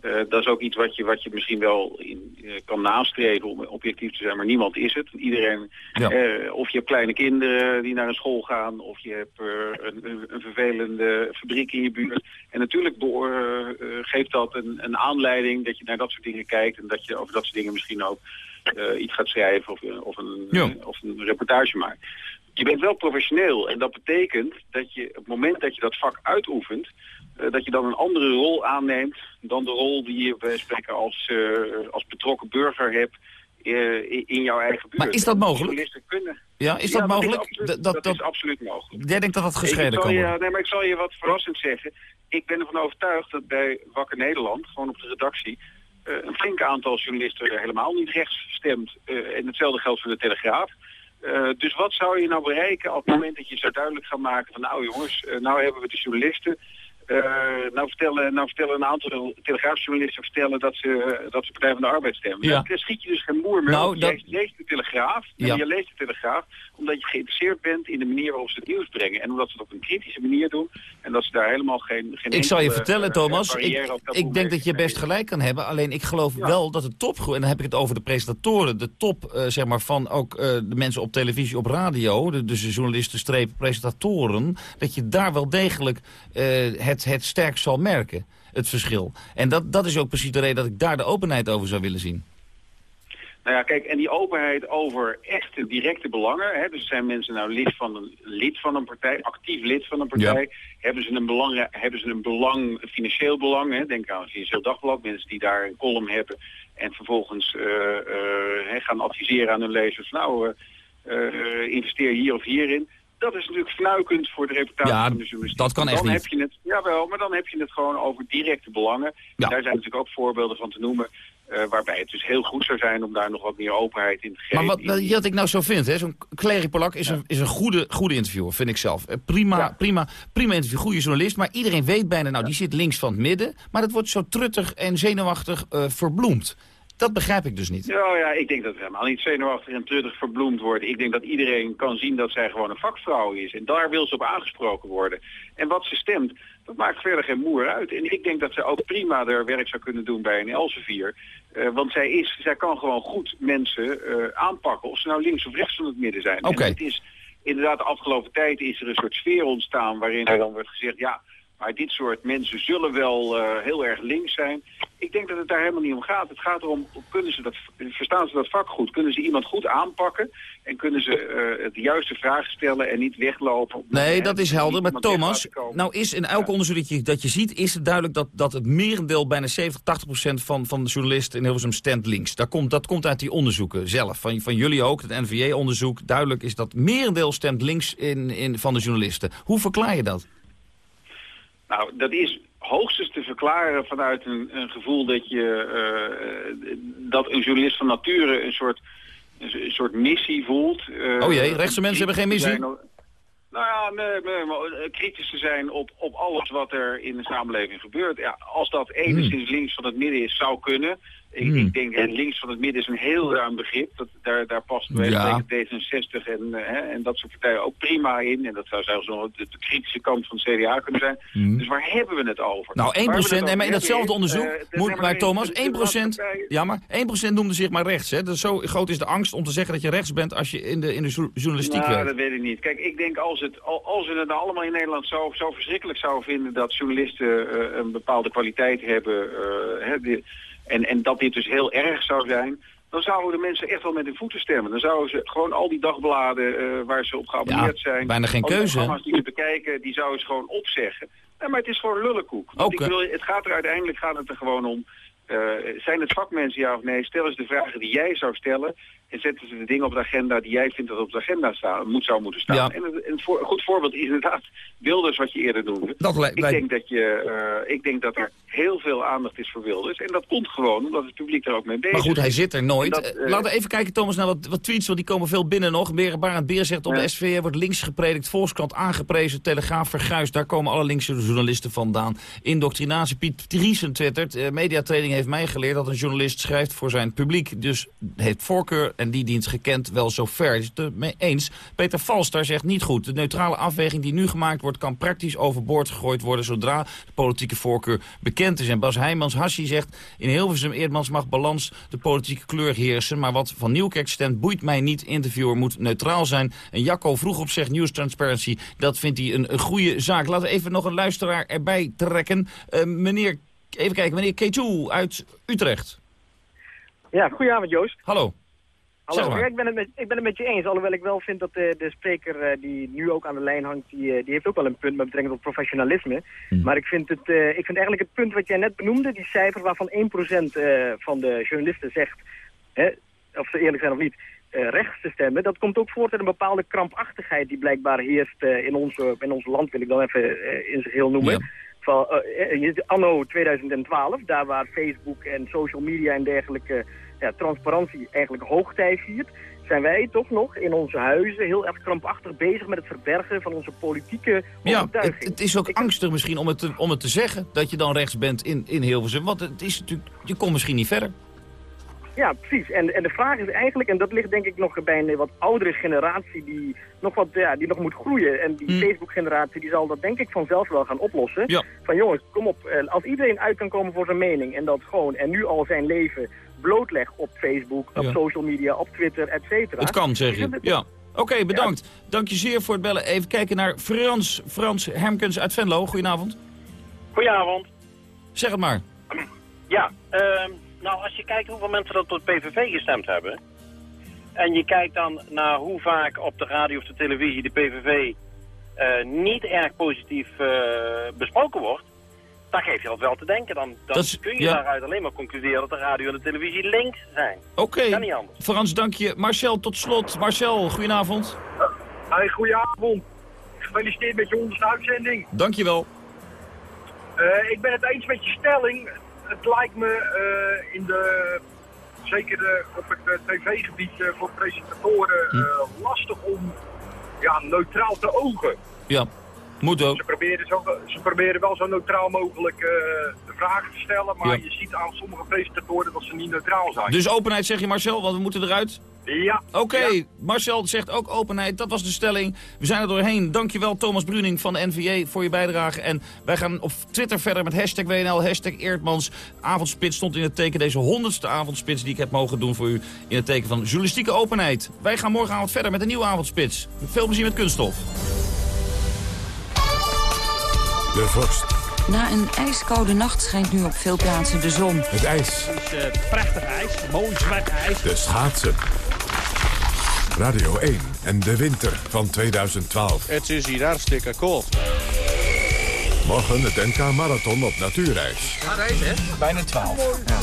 Eh, dat is ook iets wat je, wat je misschien wel in, eh, kan nastreven om objectief te zijn, maar niemand is het. Iedereen, eh, of je hebt kleine kinderen die naar een school gaan, of je hebt een, een, vervelende fabriek in je buurt. En natuurlijk door, geeft dat een, een aanleiding dat je naar dat soort dingen kijkt en dat je over dat soort dingen misschien ook iets gaat schrijven of, of, een, of een reportage maakt. Je bent wel professioneel en dat betekent dat je op het moment dat je dat vak uitoefent, dat je dan een andere rol aanneemt dan de rol die je bij spreken als, eh, als betrokken burger hebt eh, in, jouw eigen buurt. Maar is dat mogelijk? Journalisten kunnen. Ja, is dat mogelijk? Dat- Dat, dat- is absoluut mogelijk. Jij denkt dat dat gescheiden kan worden? Nee, maar ik zal je wat verrassend zeggen. Ik ben ervan overtuigd dat bij Wakker Nederland, gewoon op de redactie, eh, een flink aantal journalisten er helemaal niet rechts stemt. Eh, en hetzelfde geldt voor de Telegraaf. Eh, dus wat zou je nou bereiken op het moment dat je zou duidelijk gaan maken van nou jongens, eh, nou hebben we de journalisten. Eh, nou, vertellen, nou vertellen een aantal telegraafjournalisten vertellen dat ze, dat ze Partij van de Arbeid stemmen. Ja. Dan schiet je dus geen moer meer Nou, op. dat- Je leest de Telegraaf. En Ja. je leest de Telegraaf omdat je geïnteresseerd bent in de manier waarop ze het nieuws brengen. En omdat ze het op een kritische manier doen. En dat ze daar helemaal geen, geen Ik zal je vertellen, eh, Thomas, ik, ik denk dat je best gelijk kan hebben. Alleen ik geloof wel dat de topgroep, en dan heb ik het over de presentatoren... de top eh, zeg maar, van ook eh, de mensen op televisie, op radio... de, dus de journalisten, streep, presentatoren... dat je daar wel degelijk het, het sterk zal merken, het verschil. En dat, dat is ook precies de reden dat ik daar de openheid over zou willen zien. Nou ja, kijk, en die openheid over echte directe belangen. Hè, dus zijn mensen nou lid van een, lid van een partij, actief lid van een partij. Hebben, ze een belang, hebben ze een belang, een financieel belang. Hè, denk aan het Financieel Dagblad. Mensen die daar een column hebben. En vervolgens eh, eh, gaan adviseren aan hun lezers. Nou, eh, investeer hier of hierin. Dat is natuurlijk fnuikend voor de reputatie Ja, van de journalistiek. dat kan echt dan niet. Heb je het, jawel, maar dan heb je het gewoon over directe belangen. Ja. Daar zijn natuurlijk ook voorbeelden van te noemen. Eh, waarbij het dus heel goed zou zijn om daar nog wat meer openheid in te geven. Maar wat, wat, ik nou zo vind, hè, zo'n Clary Polak is een, is een goede, goede interviewer, vind ik zelf. Eh, Prima, prima, prima interview, goede journalist. Maar iedereen weet bijna, nou, die zit links van het midden. Maar dat wordt zo truttig en zenuwachtig eh, verbloemd. Dat begrijp ik dus niet. Ja, ja, ik denk dat het helemaal niet zenuwachtig en truttig verbloemd wordt. Ik denk dat iedereen kan zien dat zij gewoon een vakvrouw is. En daar wil ze op aangesproken worden. En wat ze stemt, dat maakt verder geen moer uit. En ik denk dat ze ook prima haar werk zou kunnen doen bij een Elsevier. Eh, want zij, is, zij kan gewoon goed mensen eh, aanpakken. Of ze nou links of rechts van het midden zijn. Oké. Het is, inderdaad, de afgelopen tijd is er een soort sfeer ontstaan... waarin er dan wordt gezegd, ja, maar dit soort mensen zullen wel eh, heel erg links zijn. Ik denk dat het daar helemaal niet om gaat. Het gaat erom, kunnen ze dat, verstaan ze dat vak goed? Kunnen ze iemand goed aanpakken? En kunnen ze eh, de juiste vragen stellen en niet weglopen? op- Nee, dat is helder. Maar Thomas, nou is in elk onderzoek dat je, dat je ziet... is het duidelijk dat, dat het merendeel, bijna 70, 80 procent van, van de journalisten in Hilversum stemt links. Dat komt, dat komt uit die onderzoeken zelf. Van, van jullie ook, het NVA-onderzoek. Duidelijk is dat merendeel stemt links in, in, van de journalisten. Hoe verklaar je dat? Nou, dat is hoogstens te verklaren vanuit een, een gevoel dat je eh, dat een journalist van nature een soort, een soort missie voelt. eh, Oh jee, rechtse mensen hebben geen missie? zijn- Nou ja, nee, nee, maar, eh, kritisch te zijn op, op alles wat er in de samenleving gebeurt. Ja, als dat enigszins links van het midden is, zou kunnen. Ik, Hmm. ik denk, en links van het midden is een heel ruim begrip. Dat, daar, daar past bij Ja. D66 en, eh, hè, en dat soort partijen ook prima in. En dat zou zelfs nog de, de kritische kant van het CDA kunnen zijn. Hmm. Dus waar hebben we het over? Nou, 1 Waar we het nee, maar in datzelfde onderzoek eh, moet, maar geen- Thomas, de- 1 de maatschappij- ja, maar 1% noemde zich maar rechts. Hè. Dus zo groot is de angst om te zeggen dat je rechts bent als je in de, in de jour- journalistiek Nou, werkt. dat weet ik niet. Kijk, ik denk als, het, al- als we het nou allemaal in Nederland zo, zo verschrikkelijk zouden vinden dat journalisten eh, een bepaalde kwaliteit hebben hè, en, en dat dit dus heel erg zou zijn, dan zouden de mensen echt wel met hun voeten stemmen. Dan zouden ze gewoon al die dagbladen eh, waar ze op geabonneerd Ja, zijn, bijna geen die keuze, programma's die ze bekijken, die zouden ze gewoon opzeggen. Nee, maar het is gewoon lullenkoek. Want ik bedoel, het gaat er uiteindelijk gaat het er gewoon om. Eh, zijn het vakmensen ja of nee? Stellen ze de vragen die jij zou stellen en zetten ze de dingen op de agenda die jij vindt dat op de agenda staan, moet, zou moeten staan. Ja. En het- een, voor- een goed voorbeeld is inderdaad Wilders, wat je eerder noemde. Dat ik, denk dat je, eh, ik denk dat er heel veel aandacht is voor Wilders. En dat komt gewoon omdat het publiek er ook mee bezig Maar goed, is. hij zit er nooit. Dat, Eh, Laten we even kijken, Thomas, naar wat, wat tweets, want die komen veel binnen nog. Beren Barend Beer zegt op Ja. de SVR wordt links gepredikt, Volkskrant aangeprezen, Telegraaf verguisd. Daar komen alle linkse journalisten vandaan. Indoctrinatie, Piet Driesen twittert. mediatraining heeft mij geleerd dat een journalist schrijft voor zijn publiek. Dus heeft voorkeur en die dient gekend wel zo ver. Is het er mee eens. Peter Valstar zegt niet goed. De neutrale afweging die nu gemaakt wordt kan praktisch overboord gegooid worden zodra de politieke voorkeur bekend is. En Bas Heijmans Hassi zegt in Hilversum Eerdmans mag balans de politieke kleur heersen. Maar wat Van Nieuwkerk stemt boeit mij niet. Interviewer moet neutraal zijn. En Jacco vroeg op zegt News Transparency. Dat vindt hij een, goede zaak. Laten we even nog een luisteraar erbij trekken. Eh, meneer, even kijken, meneer Ketou uit Utrecht. Ja, goedenavond Joost. Hallo. Hallo. Ja, ik, ben het met, ik ben het met je eens, alhoewel ik wel vind dat de, de spreker eh, die nu ook aan de lijn hangt, die, eh, die heeft ook wel een punt met betrekking tot professionalisme. Hm. Maar ik vind, het, eh, ik vind eigenlijk het punt wat jij net benoemde, die cijfer waarvan 1% eh, van de journalisten zegt, hè, of ze eerlijk zijn of niet, rechts te stemmen, dat komt ook voort uit een bepaalde krampachtigheid die blijkbaar heerst in, onze, in ons land, wil ik dan even in zijn geheel noemen. Van, eh, je- anno 2012, daar waar Facebook en social media en dergelijke ja, transparantie eigenlijk hoogtij viert, zijn wij toch nog in onze huizen heel erg krampachtig bezig met het verbergen van onze politieke Ja, het is ook angstig misschien om het, te, om het te zeggen dat je dan rechts bent in, in Hilversum. Want het is natuurlijk, je komt misschien niet verder. Ja, precies. En, en de vraag is eigenlijk, en dat ligt denk ik nog bij een wat oudere generatie die nog, wat, ja, die nog moet groeien. En die Facebook-generatie die zal dat denk ik vanzelf wel gaan oplossen. Ja. Van jongens, kom op, eh, als iedereen uit kan komen voor zijn mening en dat gewoon en nu al zijn leven blootlegt op Facebook, op Ja. social media, op Twitter, et cetera. Het kan, zeg je. het- Ja. Oké, bedankt. Dank je zeer voor het bellen. Even kijken naar Frans, Frans Hermkens uit Venlo. Goedenavond. Goedenavond. Zeg het maar. Ja, ehm, nou als je kijkt hoeveel mensen dat tot PVV gestemd hebben... en je kijkt dan naar hoe vaak op de radio of de televisie de PVV eh, niet erg positief eh, besproken wordt... dan geef je dat wel te denken. Dan, dan is- kun je ja. daaruit alleen maar concluderen dat de radio en de televisie links zijn. Oké. Kan niet anders. Frans, dank je. Marcel, tot slot. Marcel, goedenavond. Hey, goedenavond. Gefeliciteerd met je honderdste uitzending. Dank je wel. Eh, ik ben het eens met je stelling. Het lijkt me eh, in de, zeker eh, op het eh, tv-gebied eh, voor presentatoren Hm. lastig om ja, neutraal te ogen. Ja, moet ook. Ze proberen, zo, ze proberen wel zo neutraal mogelijk de vragen te stellen, maar Ja. je ziet aan sommige presentatoren dat ze niet neutraal zijn. Dus openheid zeg je Marcel, want we moeten eruit. Ja. Oké, Marcel zegt ook openheid. Dat was de stelling. We zijn er doorheen. Dankjewel Thomas Bruning van de NVA voor je bijdrage. En wij gaan op Twitter verder met hashtag WNL, hashtag Eerdmans. Avondspits stond in het teken, deze honderdste avondspits die ik heb mogen doen voor u. In het teken van journalistieke openheid. Wij gaan morgenavond verder met een nieuwe avondspits. Veel plezier met kunststof. De vorst. Na een ijskoude nacht schijnt nu op veel plaatsen de zon. Het ijs. Het is eh, prachtig ijs, mooi zwart ijs. De schaatsen. Radio 1 en de winter van 2012. Het is hier hartstikke koud. Morgen het NK Marathon op natuurreis. Ga deze, hè? Bijna 12. Ja.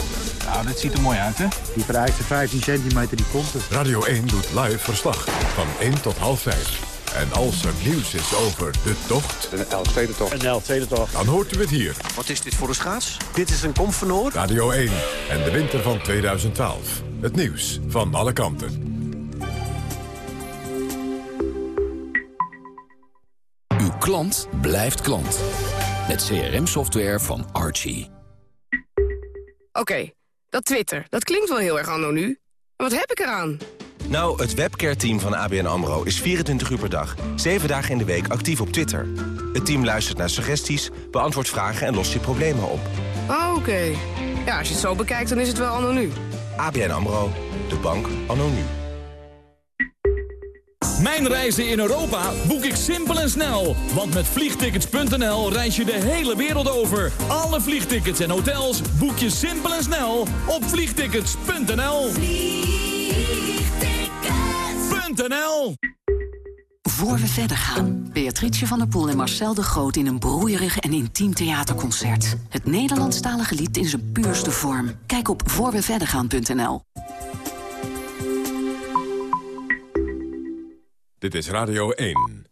Nou, dit ziet er mooi uit, hè? Die vereiste 15 centimeter die komt er. Radio 1 doet live verslag van 1 tot half 5. En als er nieuws is over de tocht... Een L-tweede-tocht. Een L-tweede-tocht. Dan hoort u het hier. Wat is dit voor een schaats? Dit is een komfenoor. Radio 1 en de winter van 2012. Het nieuws van alle kanten. Klant blijft klant. Met CRM-software van Archie. Oké, dat Twitter, dat klinkt wel heel erg anno nu. Maar wat heb ik eraan? Nou, het webcare-team van ABN AMRO is 24 uur per dag, 7 dagen in de week actief op Twitter. Het team luistert naar suggesties, beantwoordt vragen en lost je problemen op. Oh, oké. Ja, als je het zo bekijkt, dan is het wel anno nu. ABN AMRO, de bank anno nu. Mijn reizen in Europa boek ik simpel en snel. Want met vliegtickets.nl reis je de hele wereld over. Alle vliegtickets en hotels boek je simpel en snel op vliegtickets.nl. Vliegtickets.nl Voor we verder gaan, Beatrice van der Poel en Marcel de Groot... in een broeierig en intiem theaterconcert. Het Nederlandstalige lied in zijn puurste vorm. Kijk op voorweverdergaan.nl. Dit is Radio 1.